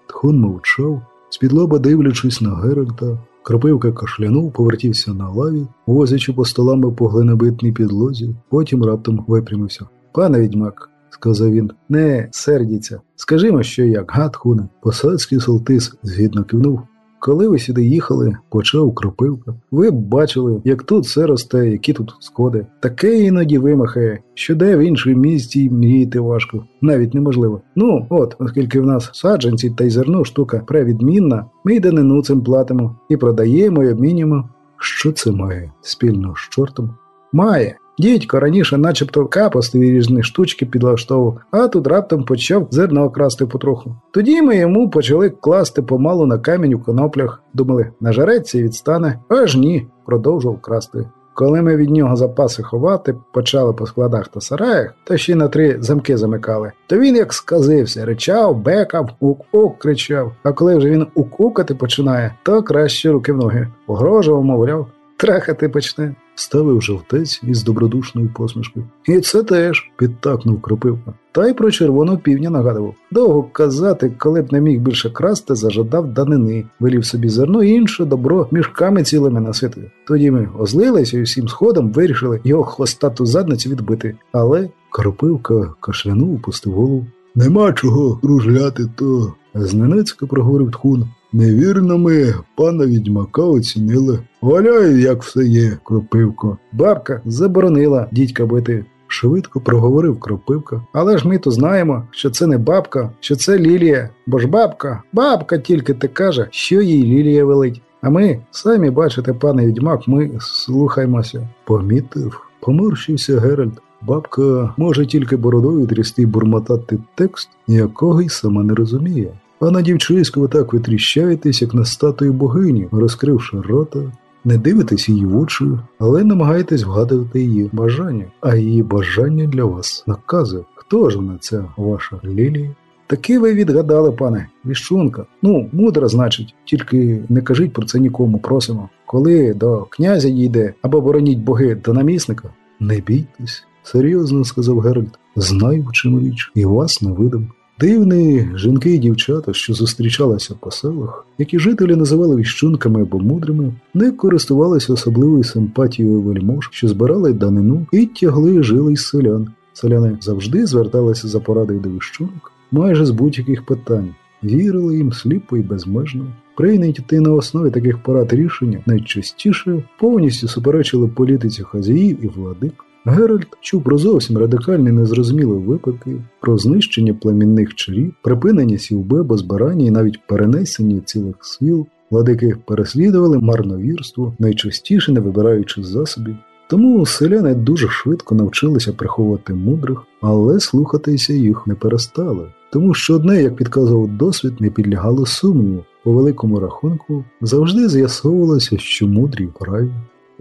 Тхун мовчав, Спідлоба, дивлячись на Геральта, Кропивка кашлянув, повертівся на лаві, возячи постолами по глинобитній підлозі, потім раптом випрямився. Пане відьмак, сказав він, не сердіться. Скажімо, що як, га, тхуне. Посадський солтис згідно кивнув. Коли ви сюди їхали, почав кропивка. Ви б бачили, як тут все росте, які тут сходи. Таке іноді вимахає, що де в іншому місті мріяти важко, навіть неможливо. Ну, от, оскільки в нас саджанці та й зерно штука превідмінна, ми й данину цим платимо і продаємо, і обмінюємо. Що це має спільно з чортом? Має. Дідько раніше начебто капостові різні штучки підлаштовував, а тут раптом почав зерно красти потроху. Тоді ми йому почали класти помалу на камінь у коноплях. Думали, нажареться і відстане, аж ні, продовжував красти. Коли ми від нього запаси ховати, почали по складах та сараях, та ще на три замки замикали, то він як сказився, ричав, бекав, ук-ук кричав. А коли вже він укукати починає, то краще руки в ноги. Погрожував, мовляв, трахати почне ставив жовтець із добродушною посмішкою. І це теж підтакнув кропивка. Та й про червоного півня нагадував. Довго казати, коли б не міг більше красти, зажадав данини, велів собі зерно і інше добро мішками цілими насити. Тоді ми озлилися і всім сходом вирішили його хвостату задницю відбити. Але кропивка кашлянув, опустив голову. Нема чого кружляти, то. Зненацька проговорив тхун. Невірно ми пана відьмака оцінили. Валяю, як все є, кропивко. Бабка заборонила дідька бити. швидко проговорив кропивка. Але ж ми то знаємо, що це не бабка, що це Лілія. Бо ж бабка, бабка тільки те каже, що їй Лілія велить. А ми, самі бачите, пане відьмак, ми слухаймося. Помітив, поморщився Геральт. Бабка може тільки бородою трясти бурмотати текст, якого й сама не розуміє. А на дівчиську ви так витріщаєтесь, як на статую богині, розкривши рота. Не дивитесь її в очі, але намагаєтесь вгадувати її бажання, а її бажання для вас наказує. Хто ж вона ця ваша Лілія? Таки ви відгадали, пане, віщунка. Ну, мудра, значить, тільки не кажіть про це нікому, просимо. Коли до князя їде або бороніть боги до намісника, не бійтесь, серйозно сказав Геральт. Знаю, в чому річ, і вас не видам. Дивні жінки і дівчата, що зустрічалися по селах, які жителі називали віщунками або мудрими, не користувалися особливою симпатією вельмож, що збирали данину і тягли жили із селян. Селяни завжди зверталися за порадою до віщунок майже з будь-яких питань, вірили їм сліпо і безмежно. Прийняті на основі таких порад рішення найчастіше повністю суперечили політиці хазяїв і владик. Геральт чув про зовсім радикальні незрозумілі випадки, про знищення племінних чарів, припинення сівби або збирання і навіть перенесення цілих сил. Владики переслідували марновірство, найчастіше не вибираючи засобів. Тому селяни дуже швидко навчилися приховувати мудрих, але слухатися їх не перестали. Тому що одне, як підказував досвід, не підлягало сумніву. По великому рахунку завжди з'ясовувалося, що мудрі праві.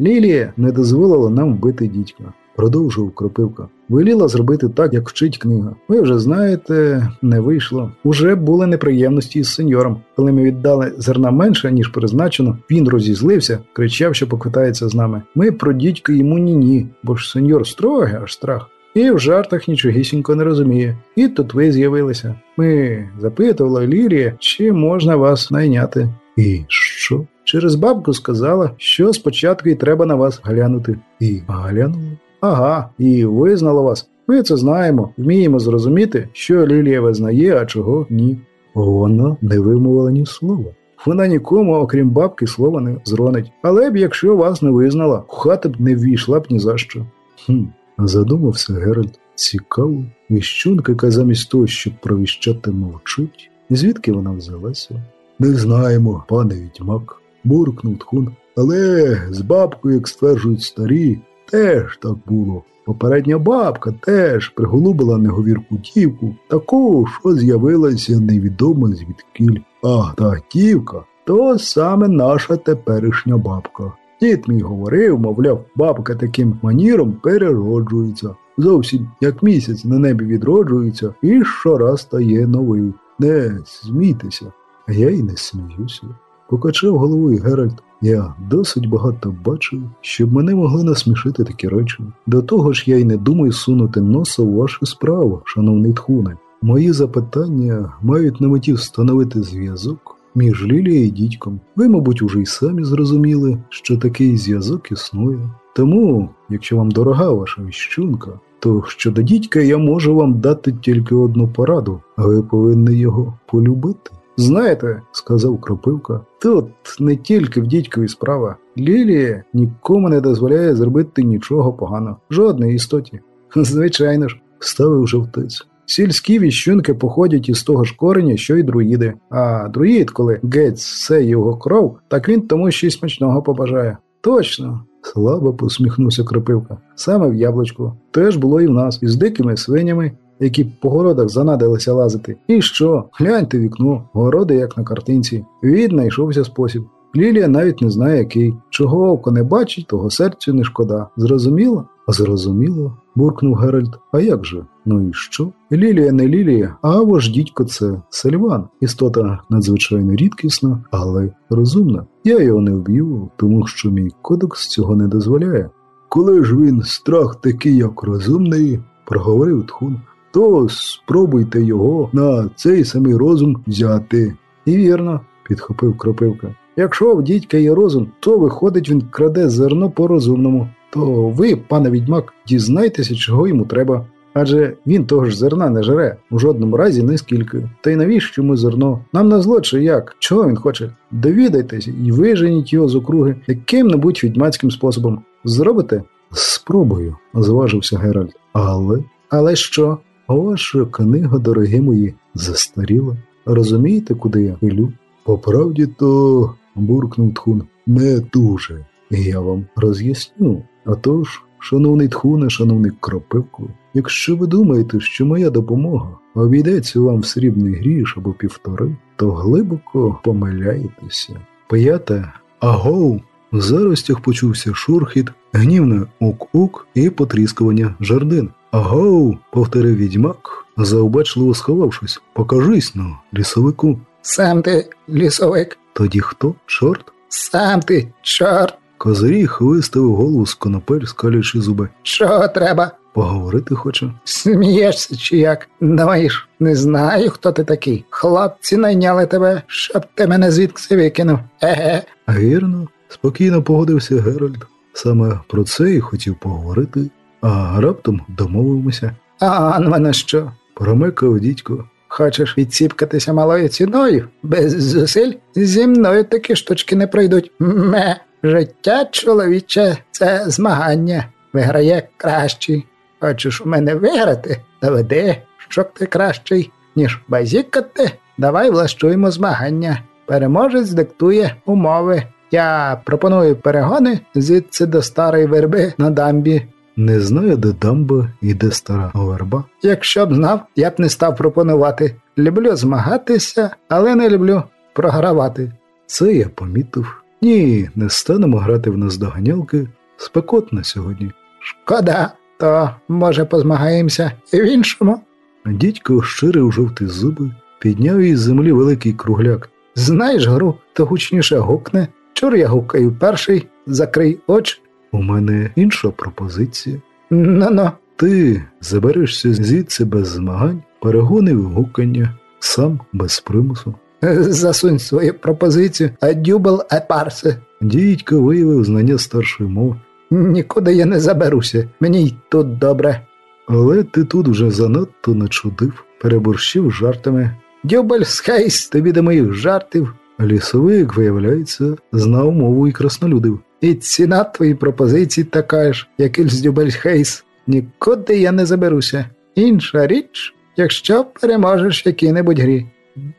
Лілія не дозволила нам вбити дідька продовжував Кропивка. Веліла зробити так, як вчить книга. Ви вже знаєте, не вийшло. Уже були неприємності із сеньором. Коли ми віддали зерна менше, ніж призначено, він розізлився, кричав, що поквитається з нами. Ми про дідька йому ні-ні, бо ж сеньор строгий, аж страх. І в жартах нічогісінько не розуміє. І тут ви з'явилися. Ми запитували Лірія, чи можна вас найняти. І що? Через бабку сказала, що спочатку й треба на вас глянути. І глянула. Ага, і визнала вас. Ми це знаємо, вміємо зрозуміти, що Лілія визнає, а чого ні. Вона не вимовила ні слова. Вона нікому, окрім бабки, слова не зронить. Але б якщо вас не визнала, в хати б не ввійшла б ні за що. Хм, задумався Геральт. Цікаво, віщунка, замість того, щоб провіщати, мовчить. Звідки вона взялася? Не знаємо, пане відьмак, буркнув тхун. Але з бабкою, як стверджують старі, теж так було. Попередня бабка теж приголубила неговірку дівку, таку, що з'явилася невідомо звідкіль. А та дівка то саме наша теперішня бабка. Дід мій говорив, мовляв, бабка таким маніром перероджується. Зовсім як місяць на небі відроджується і щораз стає новий. Не смійтеся, а я й не сміюся. Покачав головою Геральт. Я досить багато бачив, щоб мене могли насмішити такі речі. До того ж, я й не думаю сунути носа у вашу справу, шановний тхуне. Мої запитання мають на меті встановити зв'язок між Лілією і дідьком. Ви, мабуть, уже й самі зрозуміли, що такий зв'язок існує. Тому, якщо вам дорога ваша віщунка, то щодо дідька я можу вам дати тільки одну пораду, ви повинні його полюбити. Знаєте, сказав Кропивка, тут не тільки в дідькові справа. Лілія нікому не дозволяє зробити нічого поганого, жодної істоті. Звичайно ж, ставив жовтець. Сільські віщунки походять із того ж кореня, що й друїди. А друїд, коли геть все його кров, так він тому й смачного побажає. Точно. Слабо посміхнувся Кропивка. Саме в яблучку. Теж було і в нас, із дикими свинями, які по городах занадилися лазити. І що? Гляньте вікно, городи, як на картинці. Віднайшовся спосіб. Лілія навіть не знає, який. Чого око не бачить, того серцю не шкода. Зрозуміло? Зрозуміло, буркнув Геральт. А як же? Ну і що? Лілія не Лілія, а ваш дідько це Сальван. Істота надзвичайно рідкісна, але розумна. Я його не вб'ю, тому що мій кодекс цього не дозволяє. Коли ж він страх такий, як розумний, проговорив тхун, то спробуйте його на цей самий розум взяти. І вірно, підхопив кропивка. Якщо в дідька є розум, то виходить, він краде зерно по розумному. То ви, пане відьмак, дізнайтеся, чого йому треба. Адже він того ж зерна не жере, у жодному разі не скільки. Та й навіщо йому зерно? Нам на зло чи як? Чого він хоче? Довідайтеся і виженіть його з округи яким-небудь відьмацьким способом. Зробите? Спробую, зважився Геральт. Але, але що? Ваша книга, дорогі мої, застаріла. Розумієте, куди я хилю? По правді то, буркнув тхун, не дуже. Я вам роз'ясню. Отож, шановний тхуне, шановний кропивку, якщо ви думаєте, що моя допомога обійдеться вам в срібний гріш або півтори, то глибоко помиляєтеся. П'яте, агоу! В заростях почувся шурхіт, гнівне ук-ук і потріскування жардин. Агоу, повторив відьмак, заобачливо сховавшись. Покажись ну, лісовику. Сам ти, лісовик, Тоді хто? Чорт? сам ти, чорт, Козиріг виставив голову з конопель, скалюючи зуби. що треба? Поговорити хоче. Смієшся чи як? Думаєш, не знаю, хто ти такий. Хлопці найняли тебе, щоб ти мене звідси викинув. Еге. Вірно, спокійно погодився Геральт. Саме про це і хотів поговорити, а раптом домовимося. А он воно що? Промикав дідько. Хочеш відсіпкатися малою ціною? Без зусиль зі мною такі штучки не пройдуть. Ме. Життя чоловіче це змагання. Виграє кращий. Хочеш у мене виграти? Доведи, що ти кращий, ніж базікати. Давай влаштуємо змагання. Переможець диктує умови. Я пропоную перегони звідси до старої верби на дамбі. Не знаю, де дамба і де стара верба. Якщо б знав, я б не став пропонувати. Люблю змагатися, але не люблю програвати. Це я помітив. Ні, не станемо грати в наздоганялки. Спекотно сьогодні. Шкода, то може позмагаємося і в іншому. Дідько ощирив жовті зуби, підняв із землі великий кругляк. Знаєш гру, то гучніше гукне. Чур я гукаю перший, закрий очі. У мене інша пропозиція. Ну-ну, Ти заберешся звідси без змагань, перегонив гукання, сам без примусу. засунь свою пропозицію, а дюбл а парсе. Дідько виявив знання старшої мови. Нікуди я не заберуся, мені й тут добре. Але ти тут вже занадто начудив, переборщив жартами. Дюбель схейс, тобі до моїх жартів, Лісовик, виявляється, знав мову і краснолюдив. І ціна твоїй пропозиції така ж, як і з Нікуди я не заберуся. Інша річ, якщо переможеш якій-небудь грі.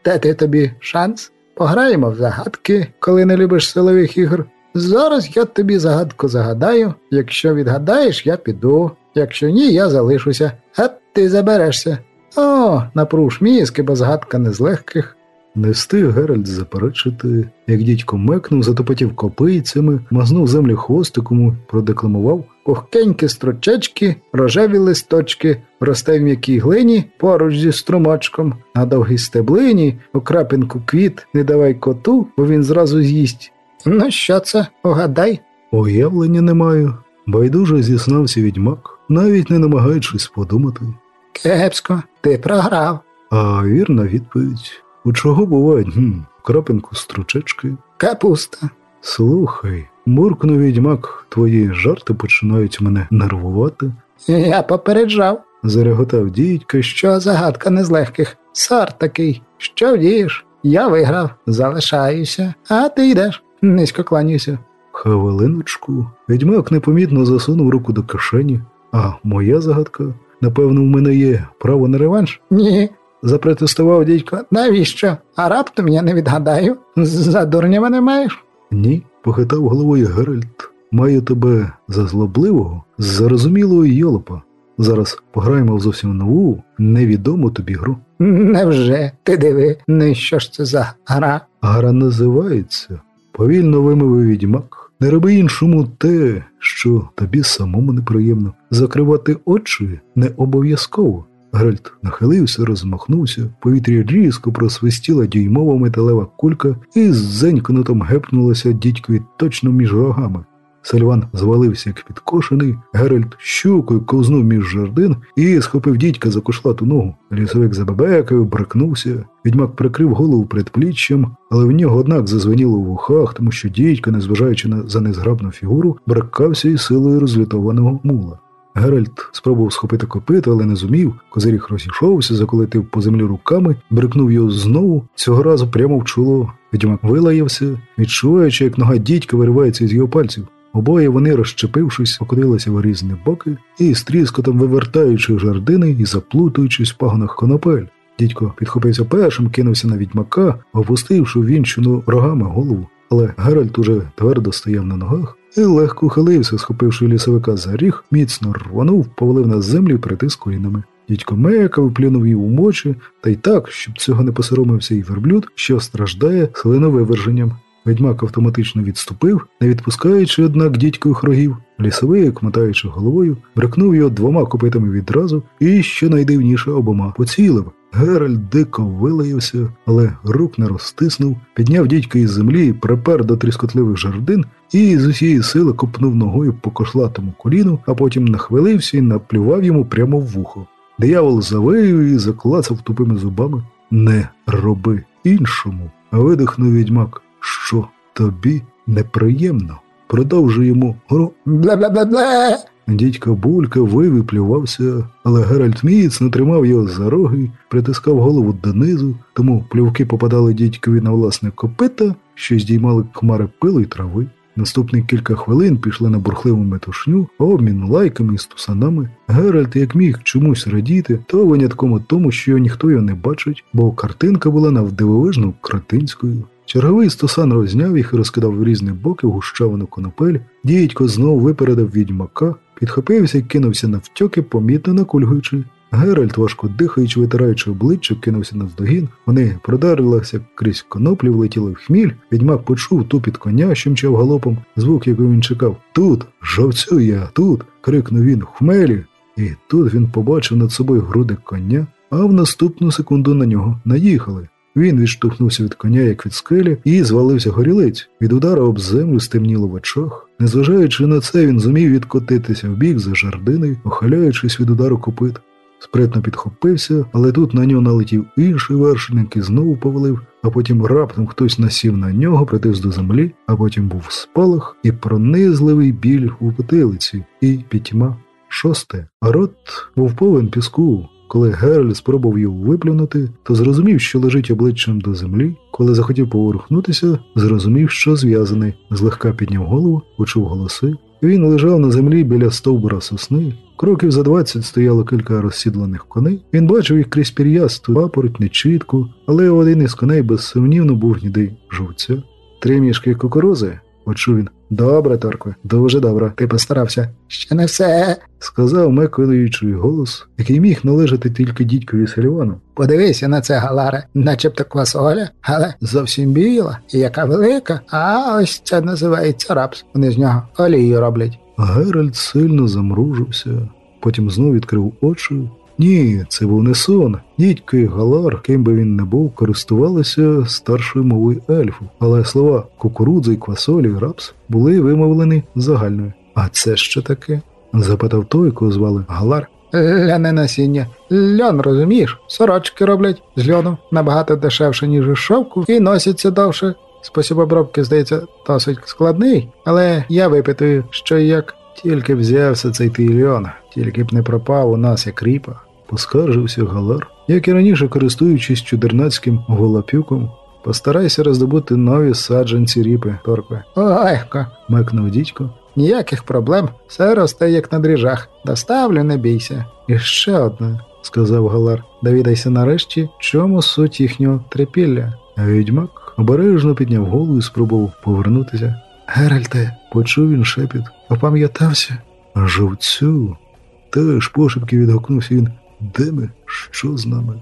Дати тобі шанс? Пограємо в загадки, коли не любиш силових ігор. Зараз я тобі загадку загадаю. Якщо відгадаєш, я піду. Якщо ні, я залишуся, а ти заберешся. О, напруж мізки, бо загадка не з легких. Не встиг Геральт заперечити, як дідько мекнув, затопотів копийцями, мазнув землю хвостиком, продекламував. Пухкенькі стручечки, рожеві листочки, росте в м'якій глині поруч зі струмочком, на довгій стеблині, у крапинку квіт, не давай коту, бо він зразу з'їсть. Ну що це, угадай? Уявлення не маю. Байдуже зізнався відьмак, навіть не намагаючись подумати. Кепсько, ти програв. А вірна відповідь. У чого бувають хм, крапинку стручечки? Капуста. Слухай, муркнув відьмак, твої жарти починають мене нервувати. Я попереджав, Зареготав дідька, що загадка не з легких. Сар такий, що вдієш? Я виграв, залишаюся, а ти йдеш. Низько кланяюся. хвилиночку. Відьмак непомітно засунув руку до кишені. А моя загадка, напевно, в мене є право на реванш. Ні, Запротестував дідько. навіщо? А раптом я не відгадаю. За дурня мене маєш? Ні, похитав головою Геральт. Маю тебе за злобливого, зарозумілого йолопа. Зараз пограємо в зовсім нову, невідому тобі гру. Невже? Ти диви, ну що ж це за гра? Гра називається. Повільно вимовив відьмак. Не роби іншому те, що тобі самому неприємно. Закривати очі не обов'язково. Геральт нахилився, розмахнувся, в повітрі різко просвистіла дюймова металева кулька і з зенькнутом гепнулася дідькові точно між рогами. Сільван звалився як підкошений, Геральт щукою ковзнув між жердин і схопив дідька за кошлату ногу. Лісовик забебекав, брикнувся. Відьмак прикрив голову передпліччям, але в нього, однак, зазвеніло в ухах, тому що дідько, незважаючи на за незграбну фігуру, брикався із силою розлютованого мула. Геральт спробував схопити копито, але не зумів. Козиріг розійшовся, заколотив по землі руками, брикнув його знову, цього разу прямо в чоло. Відьмак вилаявся, відчуваючи, як нога дідька виривається із його пальців. Обоє вони, розчепившись, покотилися в різні боки і з тріскотом вивертаючи жардини і заплутуючись в пагонах конопель. Дідько підхопився першим, кинувся на відьмака, опустивши в вінчену рогами голову. Але Геральт уже твердо стояв на ногах і легко хилився, схопивши лісовика за ріг, міцно рванув, повалив на землю і притис колінами. Дідько мекав, плюнув її у мочі, та й так, щоб цього не посоромився і верблюд, що страждає слиновиверженням. Ведьмак автоматично відступив, не відпускаючи, однак, дідькових рогів. Лісовий, мотаючи головою, брикнув його двома копитами відразу і, що найдивніше, обома поцілив. Геральт дико вилаявся, але рук не розтиснув, підняв дідька із землі, припер до тріскотливих жердин і з усієї сили копнув ногою по кошлатому коліну, а потім нахвилився і наплював йому прямо в вухо. Диявол завею і заклацав тупими зубами. Не роби іншому. Видихнув відьмак. Що тобі неприємно? Продовжуй йому гру. Бла-бла-бла-бла. Дідька булька вивіплювався, але Геральт міцно тримав його за роги, притискав голову донизу, тому плювки попадали дідькові на власне копита, що здіймали хмари пилу й трави. Наступні кілька хвилин пішли на бурхливу метушню, обмін лайками і стусанами. Геральт, як міг чомусь радіти, то винятком у тому, що його ніхто його не бачить, бо картинка була навдивовижно кратинською. Черговий стосан розняв їх і розкидав в різні боки в гущавину конопель. Дідько знову випередив відьмака, підхопився і кинувся навтьоки, помітно накульгуючи. Геральт, важко дихаючи, витираючи обличчя, кинувся навздогін. Вони продарилися крізь коноплі, влетіли в хміль. Відьмак почув тупіт коня, що мчав галопом, звук, який він чекав. Тут, жовцю я, тут. крикнув він хмелі. І тут він побачив над собою груди коня, а в наступну секунду на нього наїхали. Він відштовхнувся від коня, як від скелі, і звалився горілиць. Від удара об землю стемніло в очах. Незважаючи на це, він зумів відкотитися в бік за жардиною, охиляючись від удару копит. Спритно підхопився, але тут на нього налетів інший вершник і знову повалив, а потім раптом хтось насів на нього, притис до землі, а потім був спалах і пронизливий біль у потилиці, і пітьма. Шосте. Рот був повен піску. Коли Геральт спробував його виплюнути, то зрозумів, що лежить обличчям до землі. Коли захотів поворухнутися, зрозумів, що зв'язаний, злегка підняв голову, почув голоси. Він лежав на землі біля стовбура сосни. Кроків за двадцять стояло кілька розсідланих коней. Він бачив їх крізь пір'ясту папороть нечітку, але один із коней безсумнівно був гнідий жовця. Три мішки кукурузи, почув він. Добре, Торкве, дуже добре, ти постарався. Ще не все. Сказав мекаючий голос, який міг належати тільки дідькові Сальвану. Подивися на це, Галаре, начебто квасоля, але зовсім біла і яка велика. А ось це називається рапс. Вони з нього олію роблять. Геральт сильно замружився, потім знов відкрив очі. Ні, це був не сон. Дідько і Галар, ким би він не був, користувалися старшою мовою ельфу, але слова кукурудзи, квасолі і рапс були вимовлені загальною. А це що таке? запитав той, кого звали Галар. Ляне насіння. Льон, розумієш? Сорочки роблять з льону набагато дешевше, ніж шовку, і носяться довше. Спосіб обробки, здається, досить складний, але я випитую, що як тільки взявся цей твій льон, тільки б не пропав у нас як ріпа. Поскаржився Галар, як і раніше користуючись чудернацьким голопюком. Постарайся роздобути нові саджанці ріпи, торкве. Легко, мекнув дідько. ніяких проблем, все росте як на дріжах. Доставлю, не бійся. І ще одне, сказав Галар. Довідайся нарешті, чому суть їхнього трепілля. А відьмак обережно підняв голову і спробував повернутися. Геральте, почув він шепіт, опам'ятався. Жовцю. Теж пошепки відгукнувся він. Де ми? Що з нами?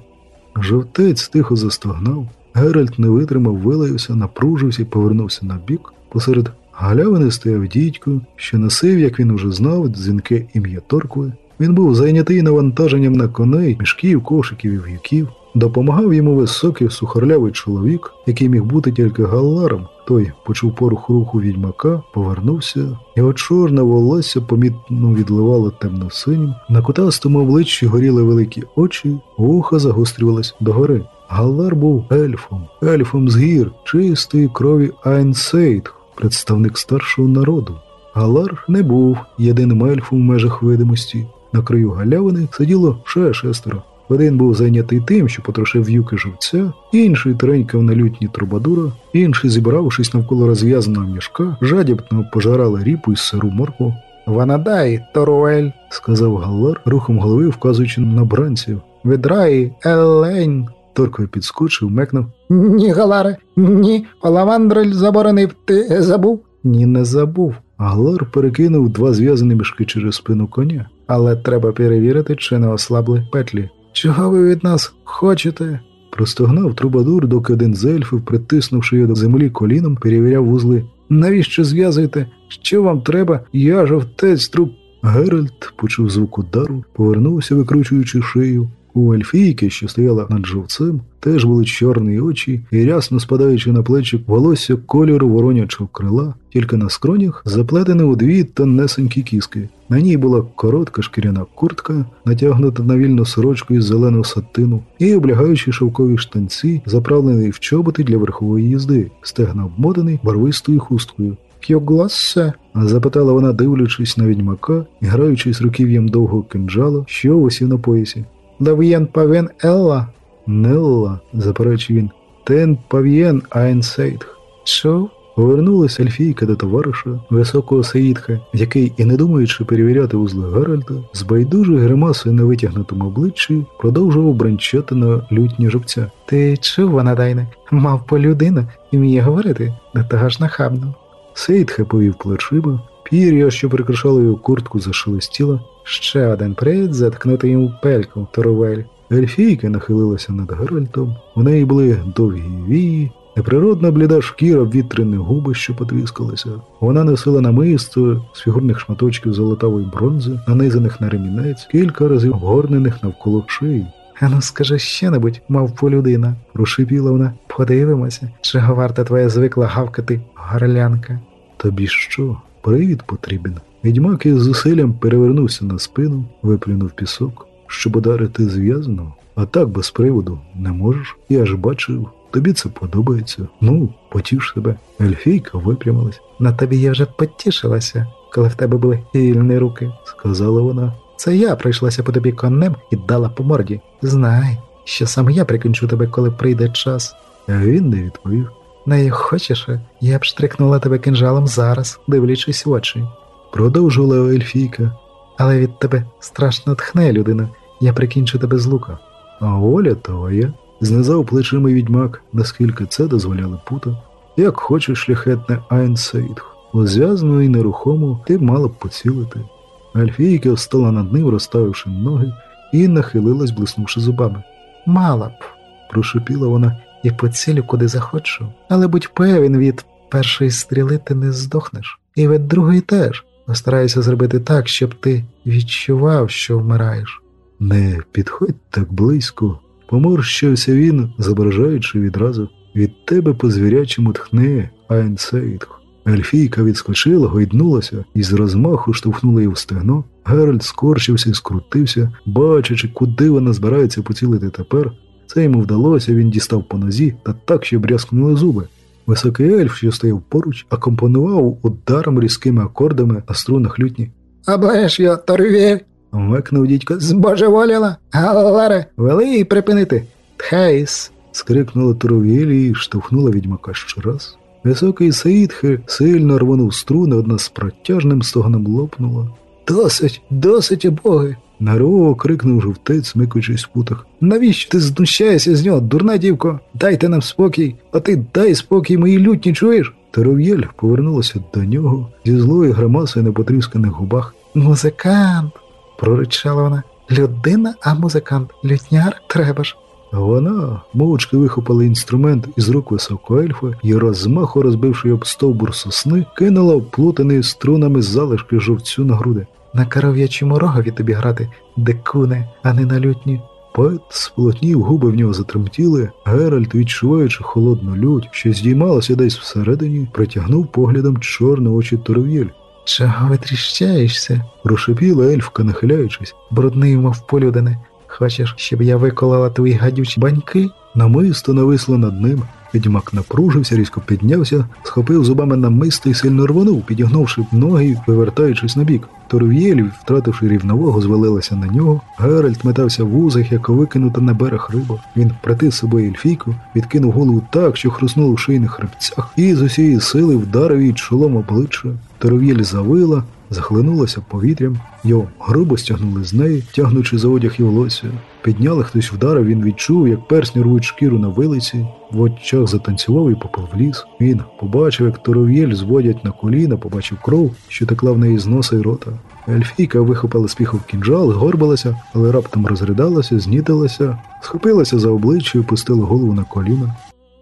Жовтець тихо застогнав. Геральт не витримав, вилаявся, напружився і повернувся на бік. Посеред галявини стояв дідько, що носив, як він уже знав, дзвінке ім'я Торкви. Він був зайнятий навантаженням на коней, мішків, кошиків і в'юків. Допомагав йому високий сухорлявий чоловік, який міг бути тільки галаром. Той почув порух руху відьмака, повернувся. Його чорне волосся помітно відливало темно-синім. На кутастому обличчі горіли великі очі, вуха загострювалось догори. Галар був ельфом, ельфом з гір, чистої крові Айнсейд, представник старшого народу. Галар не був єдиним ельфом в межах видимості. На краю галявини сиділо ще шестеро. Один був зайнятий тим, що потрошив в'юки жовтця, інший тренькав на лютні трубадура, інші, зібравшись навколо розв'язаного мішка, жадібно пожирали ріпу і сиру моркву. Ванадайн, Торуель, сказав Галлар, рухом голови вказуючи на бранців. Відрай, Елейн. Торкве підскочив, мекнув. Ні, Галаре, ні, Паламандрель заборонив, ти забув? Ні, не забув. Галар перекинув два зв'язані мішки через спину коня. Але треба перевірити, чи не ослабли петлі. Чого ви від нас хочете? Простогнав трубадур, доки один з ельфів, притиснувши його до землі коліном, перевіряв вузли. Навіщо зв'язуєте? Що вам треба? Я ж овтець труп. Геральт почув звук удару, повернувся, викручуючи шию. У Ельфійки, що стояла над живцем, теж були чорні очі і рясно спадаючи на плечі волосся кольору воронячого крила, тільки на скронях заплетене у дві тоннесенькі кіски. На ній була коротка шкіряна куртка, натягнута на вільну сорочку із зеленого сатину, і облягаючі шовкові штанці, заправлені в чоботи для верхової їзди, стегна обмотаний барвистою хусткою. Кюглассе? запитала вона, дивлячись на відьмака граючись руків'ям довгого кинджала, що висів на поясі. Дав'єн павен Елла? Нелла, заперечив він, тен пав'єн Айнсейдх. Чув? Повернулася Ельфійка до товариша, високого Саїдха, який, і не думаючи перевіряти вузли Гаральда, з байдужою гримасою на витягнутому обличчі продовжував бранчати на лютні живця. Ти чув, Ванадайне? Мав по людину і вміє говорити, до того ж нахабно. Сейдха повів плечима, пір'я, що прикрашало його куртку, зашелестіло. Ще один привід заткнути йому пельку, Торувель. Ельфійка нахилилася над Гаральтом, у неї були довгі вії, неприродна бліда шкіра, вітряні губи, що потріскалися. Вона носила намисто з фігурних шматочків золотавої бронзи, нанизаних на ремінець, кілька разів обгорнених навколо шиї. Ану, скажи ще небудь, мав по людина, прошипіла вона. Подивимося, чого варта твоя звикла гавкати горлянка. Тобі що? Привід потрібен. Відьмак із зусиллям перевернувся на спину, виплюнув пісок, щоб ударити зв'язаного. А так без приводу не можеш. Я ж бачив, тобі це подобається. Ну, потіш себе. Ельфійка випрямилась. На тобі я вже потішилася, коли в тебе були вільні руки, сказала вона. Це я прийшлася по тобі конем і дала по морді. Знай, що саме я прикінчу тебе, коли прийде час. А він не відповів. Не хочеш, я б штрикнула тебе кинжалом зараз, дивлячись в очі. Продовжувала Ельфійка. Але від тебе страшно тхне, людина. Я прикінчу тебе з лука. А воля твоя, знизав плечима відьмак, наскільки це дозволяли пута. Як хочеш, шляхетне Айнсейдх, зв'язану і нерухому ти мала б поцілити. Альфійка встала над ним, розставивши ноги, і нахилилась, блиснувши зубами. Мала б, прошепіла вона, і поцілю куди захочу. Але будь певен, від першої стріли ти не здохнеш. І від другої теж. Постараюся зробити так, щоб ти відчував, що вмираєш. Не підходь так близько, поморщився він, зображаючи відразу. Від тебе по звірячому тхне Айнсейдх. Ельфійка відскочила, гойднулася і з розмаху штовхнула її в стегно. Геральт скорчився і скрутився, бачачи, куди вона збирається поцілити тепер. Це йому вдалося, він дістав по нозі та так, що брязкнули зуби. Високий ельф, що стояв поруч, акомпонував ударом різкими акордами на струнах лютні. Облиш його, торвєв! Мекнув дідько. Збожеволіла? Галаре, вели її припинити. Тхейс! скрикнула Туровєлі і штовхнула відьмака ще раз. Високий Саїдхи сильно рвонув струни, одна з протяжним стогоном лопнула. Досить, досить, боги! Нарово крикнув жовтець, смикуючись в путах. Навіщо ти знущаєшся з нього, дурна дівко? Дайте нам спокій, а ти дай спокій моїй лютні, чуєш? Таров'єль повернулася до нього зі злою гримасою на потрісканих губах. Музикант, проричала вона. Людина, а музикант. Лютняр треба ж. Вона мовчки вихопила інструмент із рук високого ельфа і, розмаху розбивши об стовбур сосни, кинула вплутаний струнами залишки жовцю на груди. На коров'ячому рогові тобі грати, декуне, а не на лютні. Поет сполотнів, губи в нього затремтіли, Геральт, відчуваючи холодну лють, що здіймалася десь всередині, притягнув поглядом чорні очі Торов'єль. Чого витріщаєшся? прошепіла ельфка, нахиляючись. Брудний, мов полюдене. Хочеш, щоб я виколала твої гадючі баньки? Намисто нависло над ним, Відьмак напружився, різко піднявся, схопив зубами намисто і сильно рвонув, підігнувши ноги, вивертаючись на бік. Торв'єль, втративши рівновагу, звалилася на нього. Геральт метався в узах, як викинута на берег риба. Він притис собою ельфійку, відкинув голову так, що хруснуло в шийних хребцях, і з усієї сили вдарив її чолом обличчя. Торв'єль завила, захлинулася повітрям, його грубо стягнули з неї, тягнучи за одяг і волосся. Підняли хтось вдарив, він відчув, як персні рвуть шкіру на вилиці, в очах затанцював і попав в ліс. Він побачив, як торов'єль зводять на коліна, побачив кров, що текла в неї з носа й рота. Ельфійка вихопила з піхов кінжал, горбилася, але раптом розридалася, знітилася, схопилася за обличчя і опустила голову на коліна.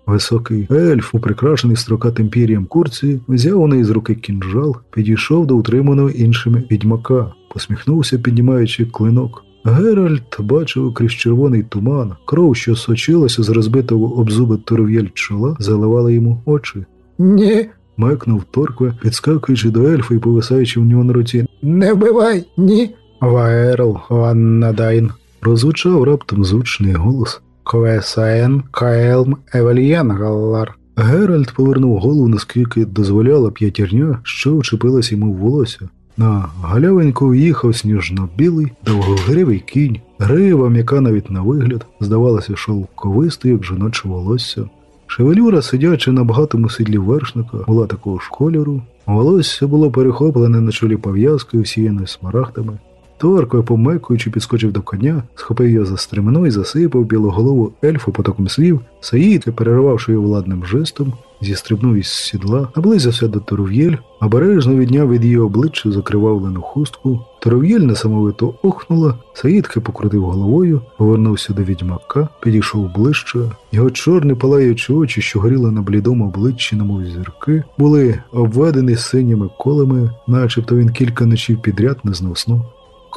Високий ельф, прикрашений строкатим пір'ям курці, взяв у неї з руки кінжал, підійшов до утриманого іншими відьмака, посміхнувся, піднімаючи клинок. Геральт бачив крізь червоний туман, кров, що сочилася з розбитого об зуби торов'яль чола, заливала йому очі. Ні, Мекнув Торкве, підскакуючи до ельфа і повисаючи в нього на руці. не вбивай, ні. Ваерл Ваннадайн. Прозвучав раптом звучний голос. Квесаен Каелм Евельєн Галлар. Геральт повернув голову, наскільки дозволяла п'ятірня, що вчепилась йому в волосся. На галявинку в'їхав сніжно-білий, довгогривий кінь, грива, м'яка навіть на вигляд, здавалося, шовковистою, як жіноче волосся. Шевелюра, сидячи на багатому сідлі вершника, була такого ж кольору. Волосся було перехоплене на чолі пов'язкою, всіяною смарагдами. Торкве, помекуючи, підскочив до коня, схопив його за стремено і засипав білоголову ельфу потоком слів. Саїд, перервавши його владним жестом, зістрибнув із сідла, наблизився до Торов'єль, обережно відняв від її обличчя закривавлену хустку. Торов'єль несамовито охнула, Саїдки покрутив головою, повернувся до відьмака, підійшов ближче. Його чорні палаючі очі, що горіли на блідому обличчі, немов зірки, були обведені синіми колами, начебто він кілька ночів підряд не знав сну.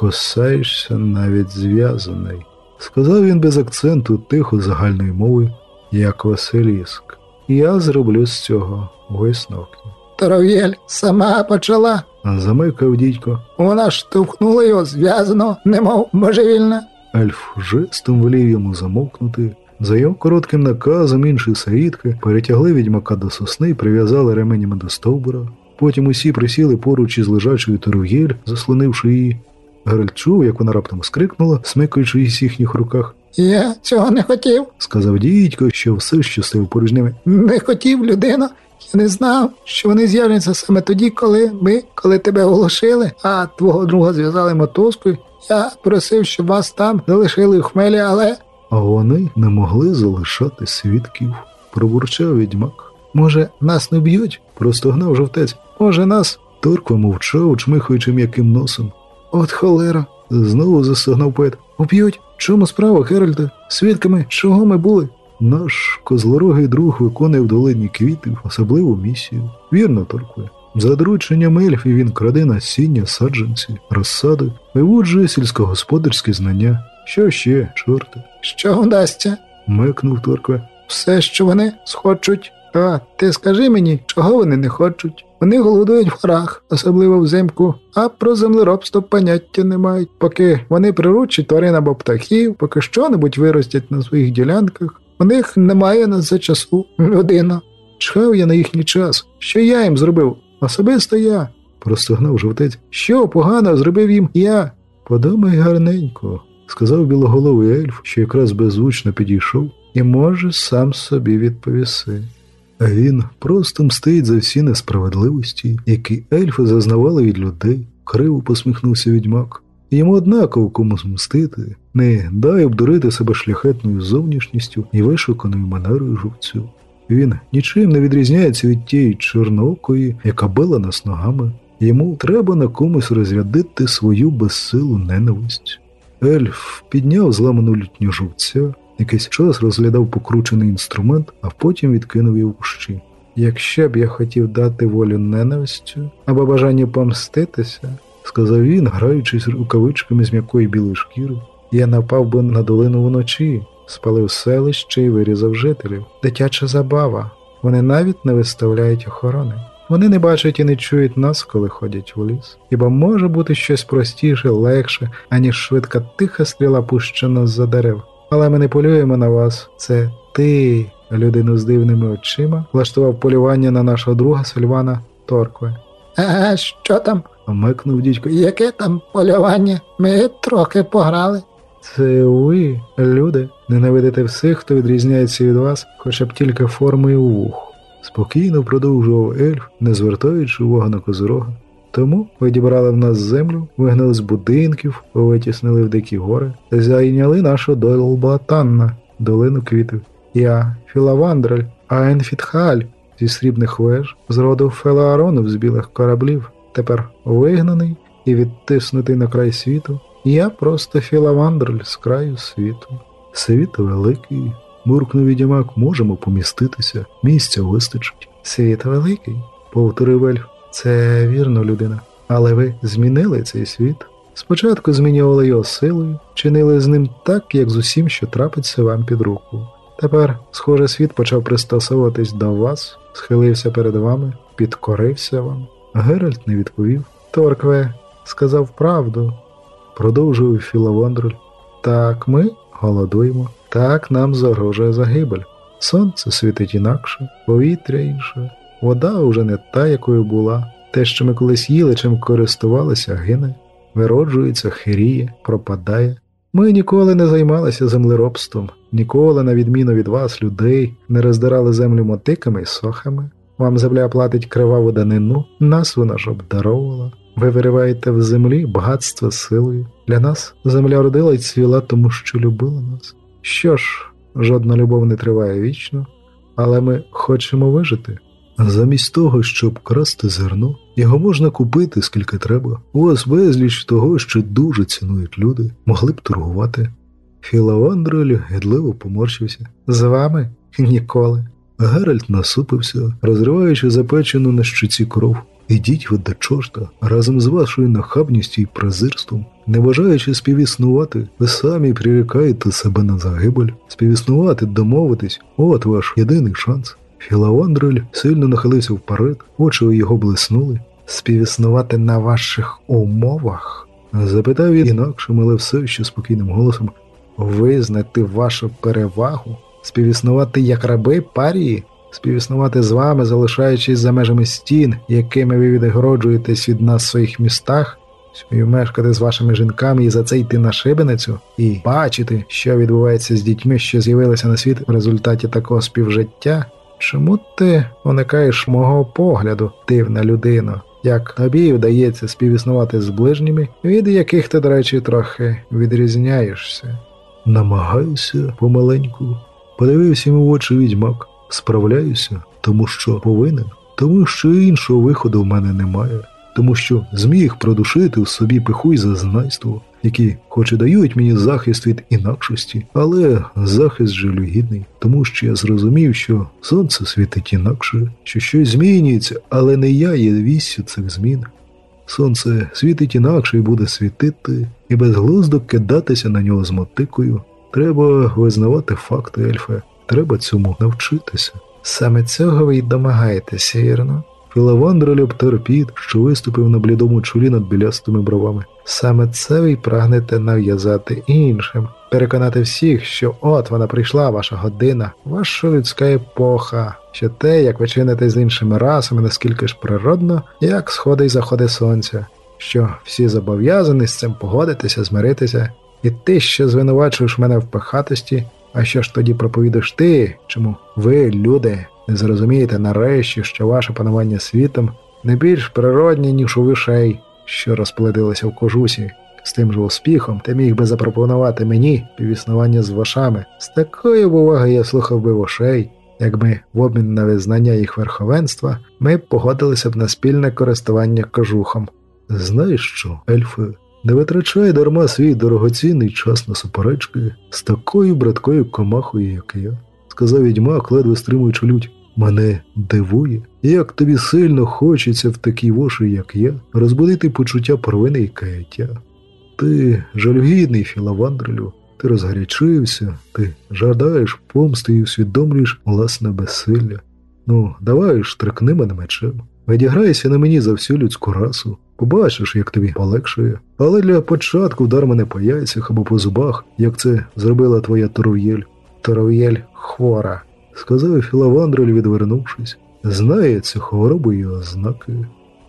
Косаєшся навіть зв'язаний, сказав він без акценту тихо загальною мовою, як Василіск. Я зроблю з цього висновки. Торов'єль сама почала. Замикав дідько. Вона штовхнула його зв'язано, немов божевільна. Ельф жестом велів йому замовкнути. За його коротким наказом інші саїдки перетягли відьмака до сосни і прив'язали ременями до стовбура. Потім усі присіли поруч із лежачою Торов'єль, заслонивши її. Геральт чув, як вона раптом скрикнула, смикаючи її в їхніх руках. Я цього не хотів. Сказав дідько, що все ще стив поруч ними. Не хотів людина. Я не знав, що вони з'являться саме тоді, коли ми, коли тебе оголошили, а твого друга зв'язали мотузкою. Я просив, щоб вас там залишили в хмелі, але А вони не могли залишати свідків. Пробурчав відьмак. Може, нас не б'ють? Простогнав жовтець. Може, нас. Торква мовчав, чмихаючи м'яким носом. От холера. Знову застогнав поет. Уб'ють? Чому справа, Геральде? Свідками, чого ми були? Наш козлорогий друг виконує в долині квітів особливу місію. Вірно, Торкве. За дорученням ельфів він краде насіння, саджанці, розсади, виводжує сільськогосподарські знання. Що ще, чорте? що вдасться? Мекнув Торкве. Все, що вони схочуть. А ти скажи мені, чого вони не хочуть? Вони голодують в горах, особливо взимку, а про землеробство поняття не мають. Поки вони приручать тварин або птахів, поки що-небудь виростять на своїх ділянках, у них немає на це часу людина. Чхав я на їхній час. Що я їм зробив? Особисто я. Простогнав жовтець. Що погано зробив їм я? Подумай гарненько, сказав білоголовий ельф, що якраз беззвучно підійшов, і може сам собі відповіси. А він просто мстить за всі несправедливості, які ельфи зазнавали від людей, криво посміхнувся відьмак. Йому однаково кому мстити, не дай обдурити себе шляхетною зовнішністю і вишуканою манерою жовцю. Він нічим не відрізняється від тієї чорноокої, яка била нас ногами. Йому треба на комусь розрядити свою безсилу ненависть. Ельф підняв зламану лютню жовця, якийсь час розглядав покручений інструмент, а потім відкинув її в кущі. Якщо б я хотів дати волю ненавистю або бажанню помститися, сказав він, граючись рукавичками з м'якої білої шкіри, я напав би на долину вночі, спалив селище і вирізав жителів. Дитяча забава. Вони навіть не виставляють охорони. Вони не бачать і не чують нас, коли ходять у ліс. Хіба може бути щось простіше, легше, аніж швидка тиха стріла пущена з-за дерев. Але ми не полюємо на вас. Це ти, людину з дивними очима, влаштував полювання на нашого друга Сильвана Торкве. А що там? Микнув дідько. Яке там полювання? Ми трохи пограли. Це ви, люди, ненавидите всіх, хто відрізняється від вас, хоча б тільки формою вух. Спокійно продовжував ельф, не звертаючи увагу на козирога. Тому відібрали в нас землю, вигнали з будинків, витіснили в дикі гори, зайняли нашу долбатанна, долину квітів. Я Філавандрель, Аенфітхаль зі срібних веж, з роду з білих кораблів, тепер вигнаний і відтиснутий на край світу. Я просто Філавандрель з краю світу. Світ великий, буркнув відьмак, можемо поміститися, місця вистачить. Світ великий, повторив ельф. Це вірно, людина. Але ви змінили цей світ. Спочатку змінювали його силою, чинили з ним так, як з усім, що трапиться вам під руку. Тепер, схоже, світ почав пристосовуватись до вас, схилився перед вами, підкорився вам. Геральт не відповів. Торкве сказав правду, продовжував Філавандруль. Так, ми голодуємо, так нам загрожує загибель. Сонце світить інакше, повітря інше, вода уже не та, якою була. Те, що ми колись їли, чим користувалися, гине, вироджується, хиріє, пропадає. Ми ніколи не займалися землеробством, ніколи, на відміну від вас, людей, не роздирали землю мотиками і сохами. Вам земля платить криваву данину, нас вона ж обдаровувала. Ви вириваєте в землі багатство силою. Для нас земля родила й цвіла, тому що любила нас. Що ж, жодна любов не триває вічно, але ми хочемо вижити. Замість того, щоб красти зерно, його можна купити скільки треба. У вас безліч того, що дуже цінують люди, могли б торгувати. Філавандрель гидливо поморщився. З вами ніколи. Геральт насупився, розриваючи запечену на щоці кров. Ідіть ви до чорта разом з вашою нахабністю і презирством, не бажаючи співіснувати, ви самі прирікаєте себе на загибель, співіснувати, домовитись от ваш єдиний шанс. Філавандрель сильно нахилився вперед, очі його блиснули. Співіснувати на ваших умовах? запитав він інакшим, але все ще спокійним голосом. Визнати вашу перевагу, співіснувати як раби парії, співіснувати з вами, залишаючись за межами стін, якими ви відгороджуєтесь від нас в своїх містах, співмешкати з вашими жінками і за це йти на шибеницю, і бачити, що відбувається з дітьми, що з'явилися на світ в результаті такого співжиття. Чому ти уникаєш мого погляду, дивна людина? Як тобі вдається співіснувати з ближніми, від яких ти, до речі, трохи відрізняєшся? Намагаюся помаленьку. Подивився йому в очі відьмак. Справляюся, тому що повинен, тому що іншого виходу в мене немає, тому що зміг продушити в собі пиху й зазнайство, які хоч і дають мені захист від інакшості, але захист жалюгідний, тому що я зрозумів, що сонце світить інакше, що щось змінюється, але не я є вістю цих змін. Сонце світить інакше і буде світити, і безглуздо кидатися на нього з мотикою. Треба визнавати факти, ельфе, треба цьому навчитися. Саме цього ви й домагаєтеся, вірно? Філавандрель обтер піт, що виступив на блідому чолі над білястими бровами. Саме це ви й прагнете нав'язати іншим, переконати всіх, що от вона прийшла, ваша година, ваша людська епоха, що те, як ви чините з іншими расами, наскільки ж природно, як сходи й заходи сонця, що всі зобов'язані з цим погодитися, змиритися, і ти, що звинувачуєш мене в пихатості, а що ж тоді проповідуєш ти, чому ви, люди, не зрозумієте нарешті, що ваше панування світом не більш природні, ніж у вишей, що розплетилися в кожусі. З тим же успіхом ти міг би запропонувати мені півіснування з вашами. З такою б увагою я слухав би вошей, якби в обмін на визнання їх верховенства ми погодилися б на спільне користування кожухом. Знаєш що, ельфи, не витрачай дарма свій дорогоцінний час на суперечки з такою браткою комахою, як я, сказав відьмак, ледве стримуючи лють. Мене дивує, як тобі сильно хочеться в такій воші, як я, розбудити почуття провини і каяття. Ти жалюгідний філавандрелю, ти розгарячився, ти жадаєш помсти і усвідомлюєш власне безсилля. Ну, давай штрикни мене мечем. Відіграйся на мені за всю людську расу. Побачиш, як тобі полегшує. Але для початку вдар мене по яйцях або по зубах, як це зробила твоя Торов'єль. Торов'єль хвора. Сказав Філавандрель, відвернувшись. Знає цю хворобу і ознаки.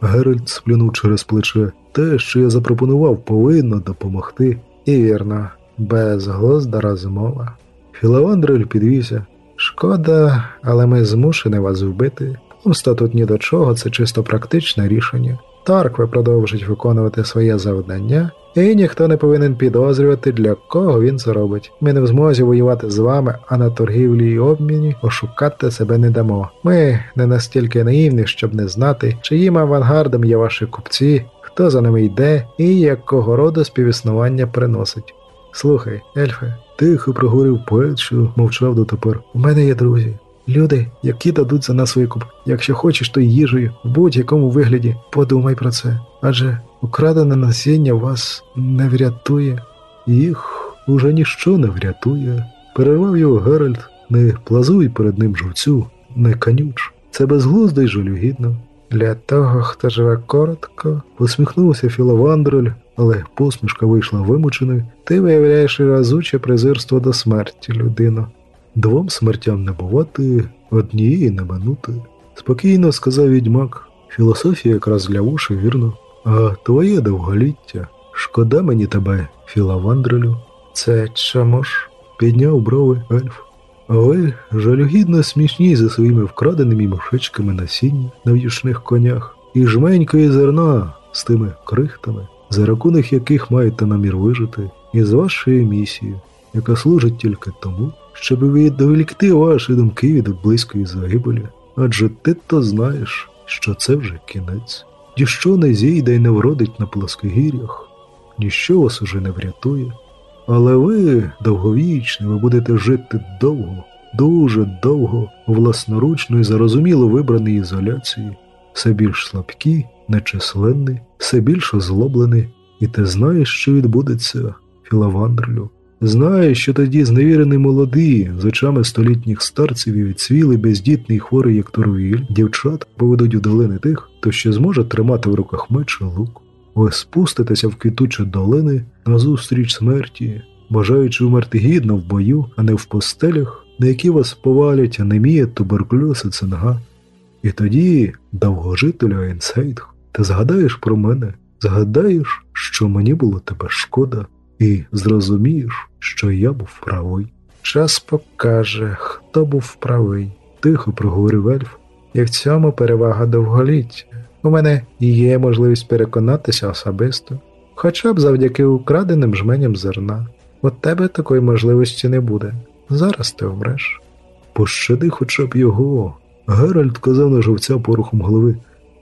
Геральт сплюнув через плече. Те, що я запропонував, повинно допомогти. І вірно, безглузда розмова. Філавандрель підвівся. Шкода, але ми змушені вас вбити. Помста тут ні до чого, це чисто практичне рішення. Таркве продовжить виконувати своє завдання, і ніхто не повинен підозрювати, для кого він це робить. Ми не в змозі воювати з вами, а на торгівлі й обміні ошукати себе не дамо. Ми не настільки наївні, щоб не знати, чиїм авангардом є ваші купці, хто за ними йде і якого роду співіснування приносить. Слухай, ельфе, Тихо проговорив поет, що мовчав дотепер. у мене є друзі. Люди, які дадуть за нас викуп. Якщо хочеш, то їжею, в будь-якому вигляді, подумай про це. Адже украдене насіння вас не врятує. Їх уже ніщо не врятує. Перервав його Геральт, не плазуй перед ним жовцю, не канюч. Це безглуздо й жалюгідно. Для того, хто живе коротко, Посміхнувся Філавандрель, але посмішка вийшла вимученою. ти виявляєш разуче презирство до смерті, людино. Двом смертям не бувати, однієї не минути. Спокійно сказав відьмак. Філософія якраз для вуші, вірно. А твоє довголіття. Шкода мені тебе, Філавандрелю. Це чому ж? Підняв брови ельф. Ви жалюгідно смішні за своїми вкраденими мішечками насіння на в'ючних конях і жменькою зерна з тими крихтами, за рахунок яких маєте намір вижити, і з вашою місією, яка служить тільки тому, щоб відволікти ваші думки від близької загибелі. Адже ти то знаєш, що це вже кінець. Ніщо не зійде й не вродить на плоскогір'ях, ніщо вас уже не врятує. Але ви довговічні, ви будете жити довго, дуже довго, власноручно і зарозуміло вибраній ізоляції, все більш слабкі, нечисленні, все більш озлоблені, і ти знаєш, що відбудеться, Філавандрелю. Знаєш, що тоді зневірений молодий, з очами столітніх старців і відцвілий, бездітний, хворий, як Торвіль, дівчат поведуть у долини тих, хто ще зможе тримати в руках меч і лук. Ви спуститеся в квітучі долини назустріч смерті, бажаючи вмерти гідно в бою, а не в постелях, на які вас повалять анемія, туберкульоз і цинга. І тоді, довгожителю Айнсейдх, ти згадаєш про мене, згадаєш, що мені було тебе шкода, і зрозумієш, що я був правий. Час покаже, хто був правий. Тихо проговорив ельф. І в цьому перевага довголіття. У мене є можливість переконатися особисто, хоча б завдяки украденим жменям зерна. У тебе такої можливості не буде. Зараз ти вмреш. Пощади хоча б його. Геральт казав на жовця порухом голови.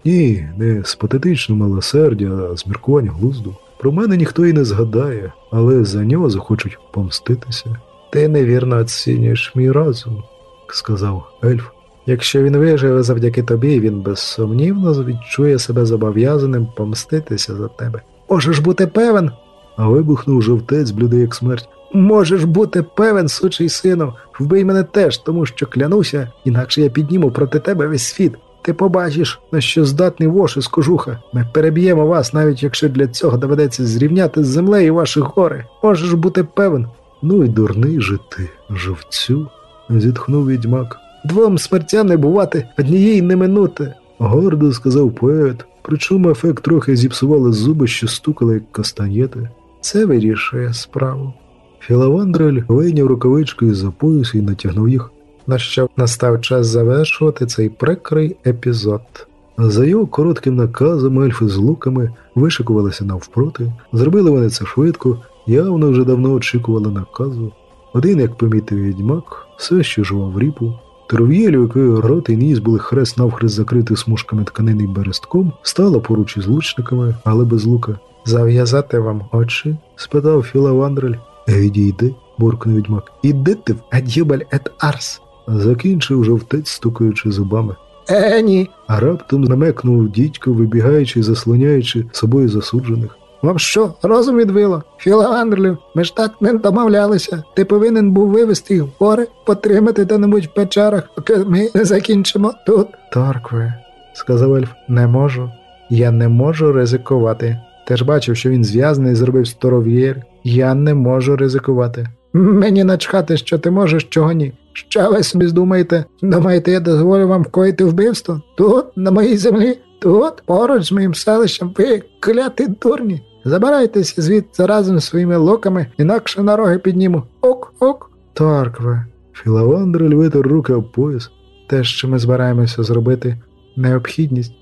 Ні, не з патетичного милосердя, а з міркування глузду. Про мене ніхто і не згадає, але за нього захочуть помститися, Ти невірно оцінюєш мій розум. сказав ельф. Якщо він виживе завдяки тобі, він безсумнівно відчує себе зобов'язаним помститися за тебе. Можеш бути певен, А вибухнув жовтець, блюдий як смерть. можеш бути певен, сучий сину, вбий мене теж, тому що клянуся, інакше я підніму проти тебе весь світ. Ти побачиш, на що здатний вош із кожуха. Ми переб'ємо вас, навіть якщо для цього доведеться зрівняти з землею ваші гори. Можеш бути певен. Ну і дурний же ти, жовцю, зітхнув відьмак. Двом смертям не бувати, однієї не минути. Гордо сказав поет, причому ефект трохи зіпсували зуби, що стукали, як кастанєти. Це вирішує справу. Філавандрель вийняв рукавички із-за поясу і натягнув їх. На що настав час завершувати цей прикрий епізод. За його коротким наказом ельфи з луками вишикувалися навпроти. Зробили вони це швидко, явно вже давно очікували наказу. Один, як помітив відьмак, все ще жував ріпу. Тров'єлю, якої рот і ніс були хрест навхрест закриті смужками тканини й берестком, стала поруч із лучниками, але без лука. Зав'язати вам очі? Спитав Філавандрель. Відійди, буркнув відьмак. Іди ти в адюбель ет арс. Закінчив жовтець, стукаючи зубами. Е, ні. А раптом намекнув дідько, вибігаючи і заслоняючи собою засуджених. Вам що, розум відвило? Філандрлю, ми ж так не домовлялися. Ти повинен був вивезти їх в гори, потримати де-небудь в печерах, поки ми не закінчимо тут. Торкве, сказав ельф, не можу. Я не можу ризикувати. Ти ж бачив, що він зв'язаний і зробив сторов'єр. Я не можу ризикувати. Мені начхати, що ти можеш, чого ні. Що ви собі здумаєте? Думаєте, я дозволю вам вкоїти вбивство? Тут, на моїй землі, тут, поруч з моїм селищем, ви кляті дурні. Забирайтеся звідси разом з своїми луками, інакше на роги підніму. Ок, ок. Торкве. Філавандрель витер руки об пояс. Те, що ми збираємося зробити, необхідність.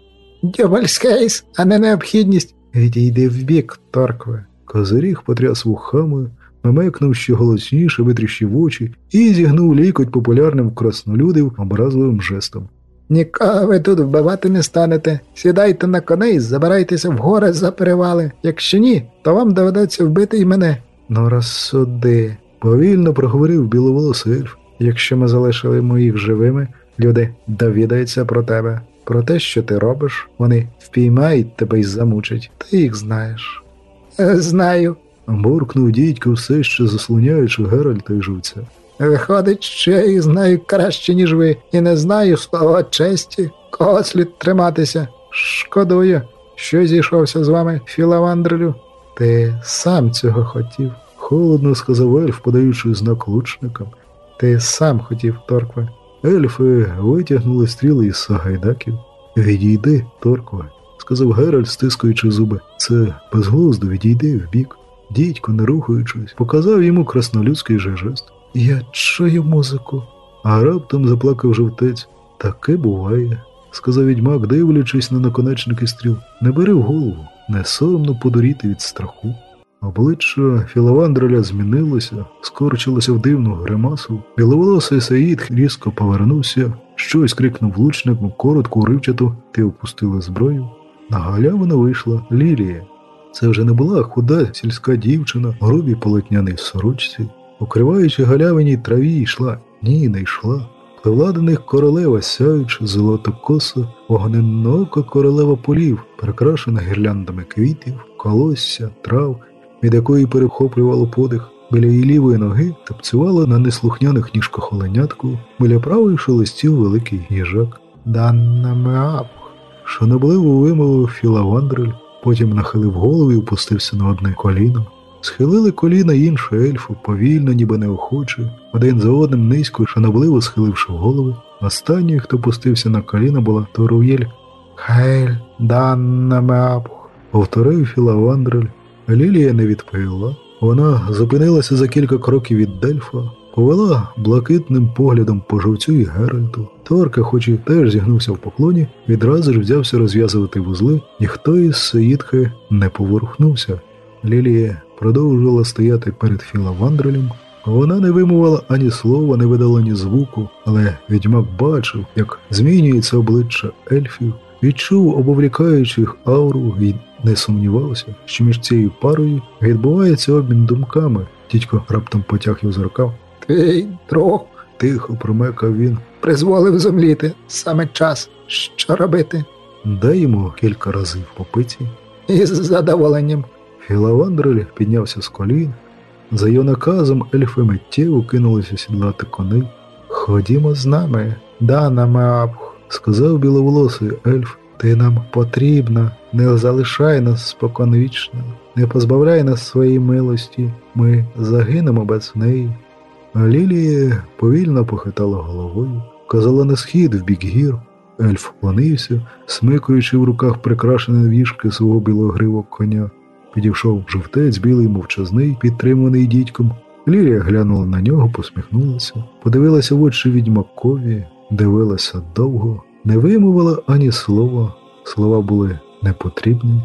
Дюбальскейс, а не необхідність. Відійди вбік, Торкве. Козиріг потряс вухами, мемекнув ще голосніше, витріщив очі і зігнув лікоть популярним в краснолюдів образливим жестом. Нікого ви тут вбивати не станете. Сідайте на коней, забирайтеся в гори за перевали. Якщо ні, то вам доведеться вбити і мене. Ну розсуди, повільно проговорив біловолосий ельф. Якщо ми залишили моїх живими, люди довідаються про тебе, про те, що ти робиш, вони впіймають тебе і замучать. Ти їх знаєш. Е, Знаю. Буркнув дідько, все ще заслоняючи Геральта і живця. Виходить, що я їх знаю краще, ніж ви, і не знаю слова честі, кого слід триматися. Шкодую, що зійшовся з вами, Філавандрелю. Ти сам цього хотів. Холодно сказав ельф, подаючи знак лучникам. Ти сам хотів, Торкве. Ельфи витягнули стріли із сагайдаків. Відійди, Торкве, сказав Геральт, стискуючи зуби. Це безглуздо, відійди вбік. Дідько, не рухаючись, показав йому краснолюдський же жест. Я чую музику. А раптом заплакав жовтець. Таке буває, сказав відьмак, дивлячись на наконечники стріл. Не бери в голову, не соромно подуріти від страху. Обличчя Філавандреля змінилося, скорчилося в дивну гримасу. Біловолосий Саїд різко повернувся, щось крикнув лучнику, коротко, уривчато, ти опустили зброю. На галявину вийшла Лілія. Це вже не була худа сільська дівчина, в грубій полотняній сорочці. Укриваючи галявині траві, йшла, ні, не йшла. Владених королева сяючи, золотокоса, вогненоока королева полів, прикрашена гірляндами квітів, колосся, трав, від якої перехоплювало подих. Біля її лівої ноги тапцювала на неслухняних ніжках оленятку, біля правої шелестів великий їжак. Данна меап. Шанобливо вимовив Філавандрель, потім нахилив голову і опустився на одне коліно. Схилили коліна інші ельфи, повільно, ніби неохоче, один за одним низько і шанобливо схиливши голови. Останньою, хто пустився на коліна, була Торуєль. Хейль, данна меап. Повторив Філавандрель. Лілія не відповіла. Вона зупинилася за кілька кроків від Дельфа, повела блакитним поглядом по жовцю і Геральту. Торка, хоч і теж зігнувся в поклоні, відразу ж взявся розв'язувати вузли, ніхто із Саїдхи не поворухнувся. Лілія продовжувала стояти перед Філавандрелем. Вона не вимовила ані слова, не видала ні звуку, але відьмак бачив, як змінюється обличчя ельфів, відчув обовлікаючи їх ауру і не сумнівався, що між цією парою відбувається обмін думками. Дідько раптом потяг його за рукав. Твій друг Тихо промекав він. призволив зумліти. Саме час. Що робити? Дай йому кілька разів по пиці. Із задоволенням. Філавандрель піднявся з колін. За його наказом ельфи миттєво кинулися сідлати коней. Ходімо з нами, Дана Меапх. Сказав біловолосий ельф, Ти нам потрібна, не залишай нас споконвічно, не позбавляй нас своєї милості, ми загинемо без неї. А Лілія повільно похитала головою, казала на схід в бік гір. Ельф вклонився, смикуючи в руках прикрашене вішки свого білогривого коня. Підійшов жовтець, білий мовчазний, підтриманий дідьком. Лілія глянула на нього, посміхнулася, подивилася в очі відьмакові, дивилася довго, не вимовила ані слова. Слова були непотрібні.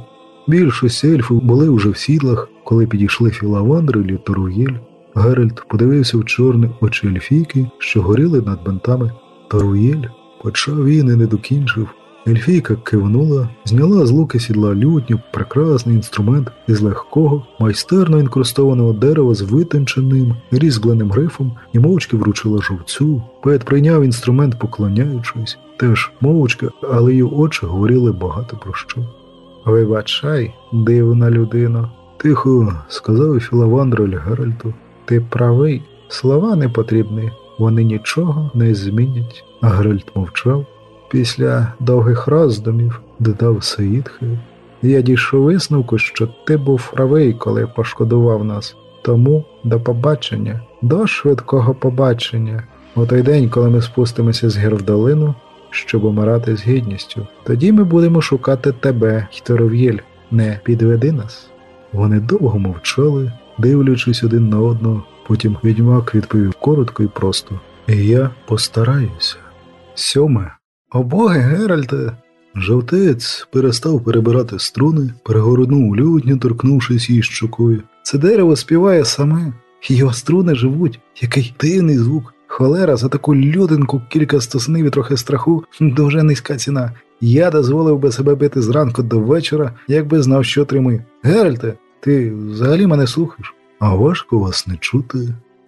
Більшість ельфів були вже в сідлах, коли підійшли Філавандрель і Торуєль. Геральт подивився в чорні очі ельфійки, що горіли над бентами. Торуєль почав він і не докінчив. Ельфійка кивнула, зняла з луки сідла лютню, прекрасний інструмент із легкого, майстерно інкрустованого дерева з витонченим, різьбленим грифом і мовчки вручила жовцю. Поет прийняв інструмент, поклоняючись, теж мовчки, але її очі говорили багато про що. Вибачай, дивна людина. Тихо сказав Філавандрель Геральту. Ти правий, слова не потрібні, вони нічого не змінять. А Геральт мовчав. Після довгих роздумів, додав Саїдхи. я дійшов висновку, що ти був правий, коли пошкодував нас. Тому до побачення, до швидкого побачення. У той день, коли ми спустимося з гір в долину, щоб умирати з гідністю, тоді ми будемо шукати тебе, Хіторов'єль, не підведи нас. Вони довго мовчали, дивлячись один на одного. Потім відьмак відповів коротко і просто. Я постараюся. Сьоме. О боги, Геральте. Жовтець перестав перебирати струни, перегорнув лютню, торкнувшись її щокою. Це дерево співає саме, його струни живуть, який дивний звук. Холера за таку людинку, кілька стоснив і трохи страху, дуже низька ціна. Я дозволив би себе бити зранку до вечора, якби знав, що тримай. Геральте, ти взагалі мене слухаєш? А важко вас не чути.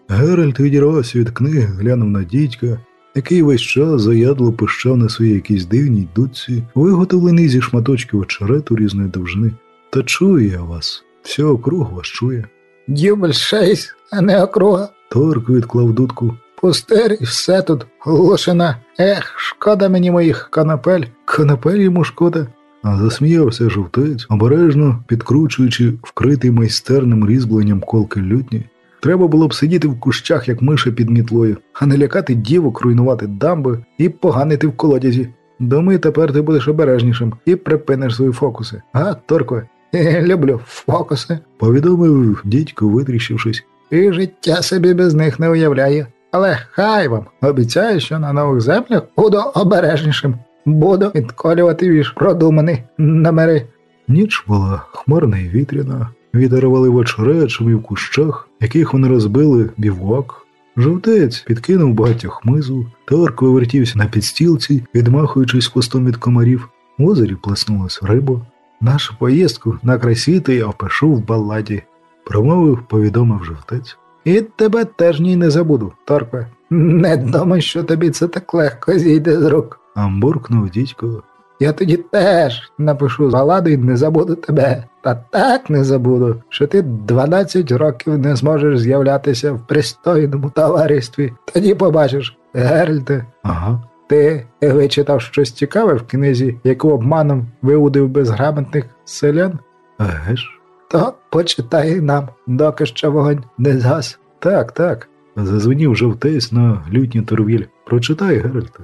Геральт відірвався від книги, глянув на дідька, який весь час заядло пищав на своїй якійсь дивній дудці, виготовлений зі шматочків очерету різної довжини. Та чую я вас, вся округ вас чує. Дюбель шесть, а не округа. Торк відклав дудку. Пустир і все тут глушина. Ех, шкода мені моїх канапель. Канапель йому шкода. Засміявся жовтець, обережно підкручуючи вкритий майстерним різьбленням колки лютні. Треба було б сидіти в кущах, як миша під мітлою, а не лякати дівок, руйнувати дамби і поганити в колодязі. Думаю, тепер ти будеш обережнішим і припиниш свої фокуси. А, Торко, люблю фокуси, повідомив дідько, витріщившись. І життя собі без них не уявляє. Але хай вам обіцяю, що на нових землях буду обережнішим. Буду відколювати віж продуманий намери. Ніч була хмарна і вітряна, вітер валив очеречами в кущах, яких вони розбили бівуак. Жовтець підкинув багаття хмизу, Торк вивертівся на підстілці, відмахуючись хвостом від комарів. В озері плеснулась риба. Нашу поїздку на красіти я опишу в балладі, промовив, повідомив жовтець. І тебе теж ні не забуду, Торкве. Не думай, що тобі це так легко зійде з рук. Амбуркнув дідько. Я тоді теж напишу баладу і не забуду тебе. Та так не забуду, що ти 12 років не зможеш з'являтися в пристойному товаристві. Тоді побачиш, Геральте. Ага. Ти вичитав щось цікаве в книзі, яку обманом виудив безграмотних селян? Еге ж. То почитай нам, доки ще вогонь не згас. Так, так. Зазвенів жовтець на лютній торвіль. Прочитай, Геральте.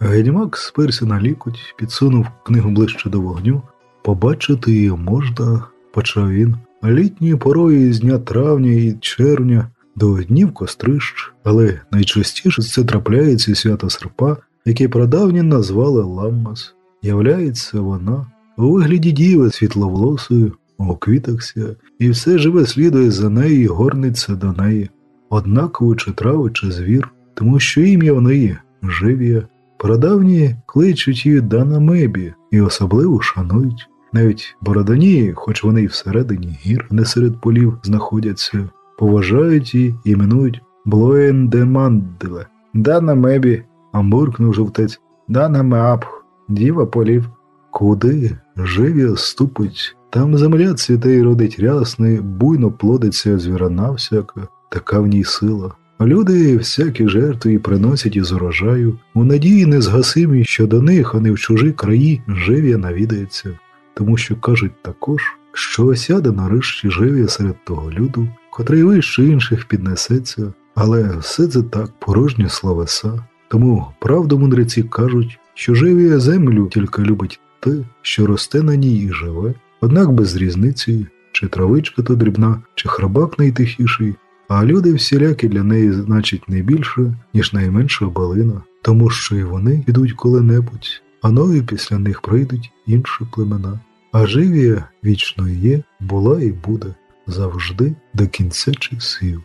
Гедьмак сперся на лікуть, підсунув книгу ближче до вогню. Побачити її можна, почав він. Літньою порою з дня травня і червня до днів кострищ, але найчастіше це трапляється свято серпа, яке прадавні назвали Ламмас. Являється вона у вигляді діви світловолосою, у квітахся, і все живе слідує за нею і горниться до неї, однаково чи трави, чи звір, тому що ім'я в неї жив'я. Прадавні кличуть її Дана Мебі і особливо шанують. Навіть бородані, хоч вони й всередині гір, не серед полів знаходяться, поважають її і іменують Блоен де Манделе. Дана Мебі, амбуркнув жовтець, Дана Меапх, діва полів. Куди живі ступить, там земля цвіте й родить рясний, буйно плодиться звірана всяка, така в ній сила. Люди всякі жертви приносять із урожаю, у надії незгасимі, що до них, а не в чужі краї, жив'я навідається, тому що кажуть також, що осяде нарешті жив'я серед того люду, котрий вище інших піднесеться, але все це так порожні словеса. Тому правду мудреці кажуть, що жив'я землю тільки любить те, що росте на ній і живе, однак без різниці, чи травичка то дрібна, чи храбак найтихіший. А люди всілякі для неї значить не більше, ніж найменша балина, тому що і вони підуть коли-небудь, а нові після них прийдуть інші племена. А живія вічно є, була і буде завжди до кінця часів.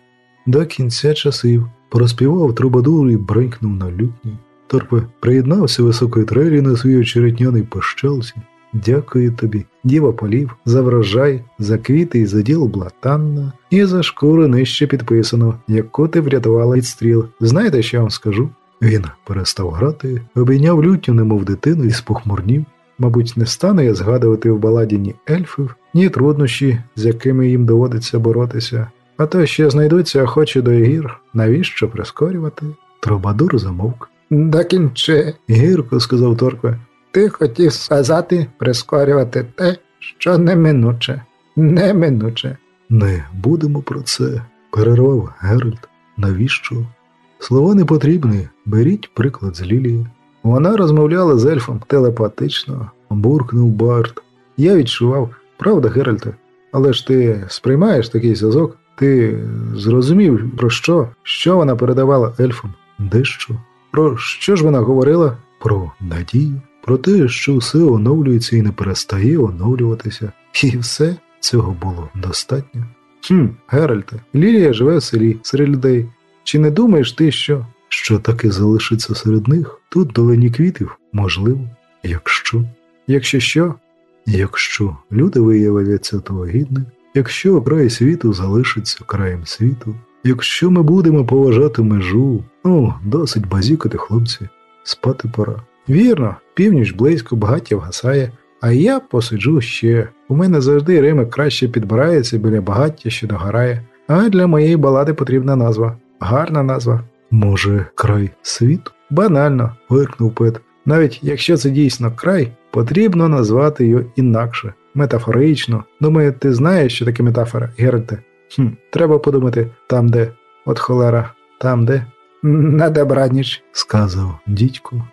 До кінця часів проспівав трубадур і бренькнув на лютні. Торпе приєднався високої трелі на своїй очеретняний пощалці. Дякую тобі, діва полів, за врожай, за квіти і за діло блатанна, і за шкуру нижче підписано, яку ти врятувала від стріл. Знаєте, що я вам скажу? Він перестав грати, обійняв лютню, немов дитину, і спохмурнів. Мабуть, не стану я згадувати в баладі ні ельфів, ні труднощі, з якими їм доводиться боротися. А то ще знайдуться охочі до гір. Навіщо прискорювати? Трубадур замовк. Докінчи, гірко сказав Торкве. Ти хотів сказати прискорювати те, що неминуче, неминуче. Не будемо про це, перервав Геральт. Навіщо? Слова не потрібні, беріть приклад з Лілії. Вона розмовляла з ельфом телепатично, буркнув Барт. Я відчував, правда, Геральте, але ж ти сприймаєш такий зв'язок, ти зрозумів, про що, що вона передавала ельфам? Дещо? Про що ж вона говорила? Про надію, про те, що все оновлюється і не перестає оновлюватися. І все цього було достатньо. Хм, Геральте, Лілія живе в селі, серед людей. Чи не думаєш ти, що? Що таки залишиться серед них? Тут долині квітів, можливо, якщо. Якщо що? Якщо люди виявляться того гідним, якщо край світу залишиться краєм світу, якщо ми будемо поважати межу, ну, досить базікати, хлопці, спати пора. Вірно, північ близько, багаття вгасає, а я посиджу ще. У мене завжди римик краще підбирається біля багаття, що догорає. А для моєї балади потрібна назва. Гарна назва. Може, край світу? Банально, виркнув Пет. Навіть якщо це дійсно край, потрібно назвати його інакше, метафорично. Думаю, ти знаєш, що таке метафора, Геральте? Хм, Треба подумати там, де. От холера, там де. На добраніч, сказав дідько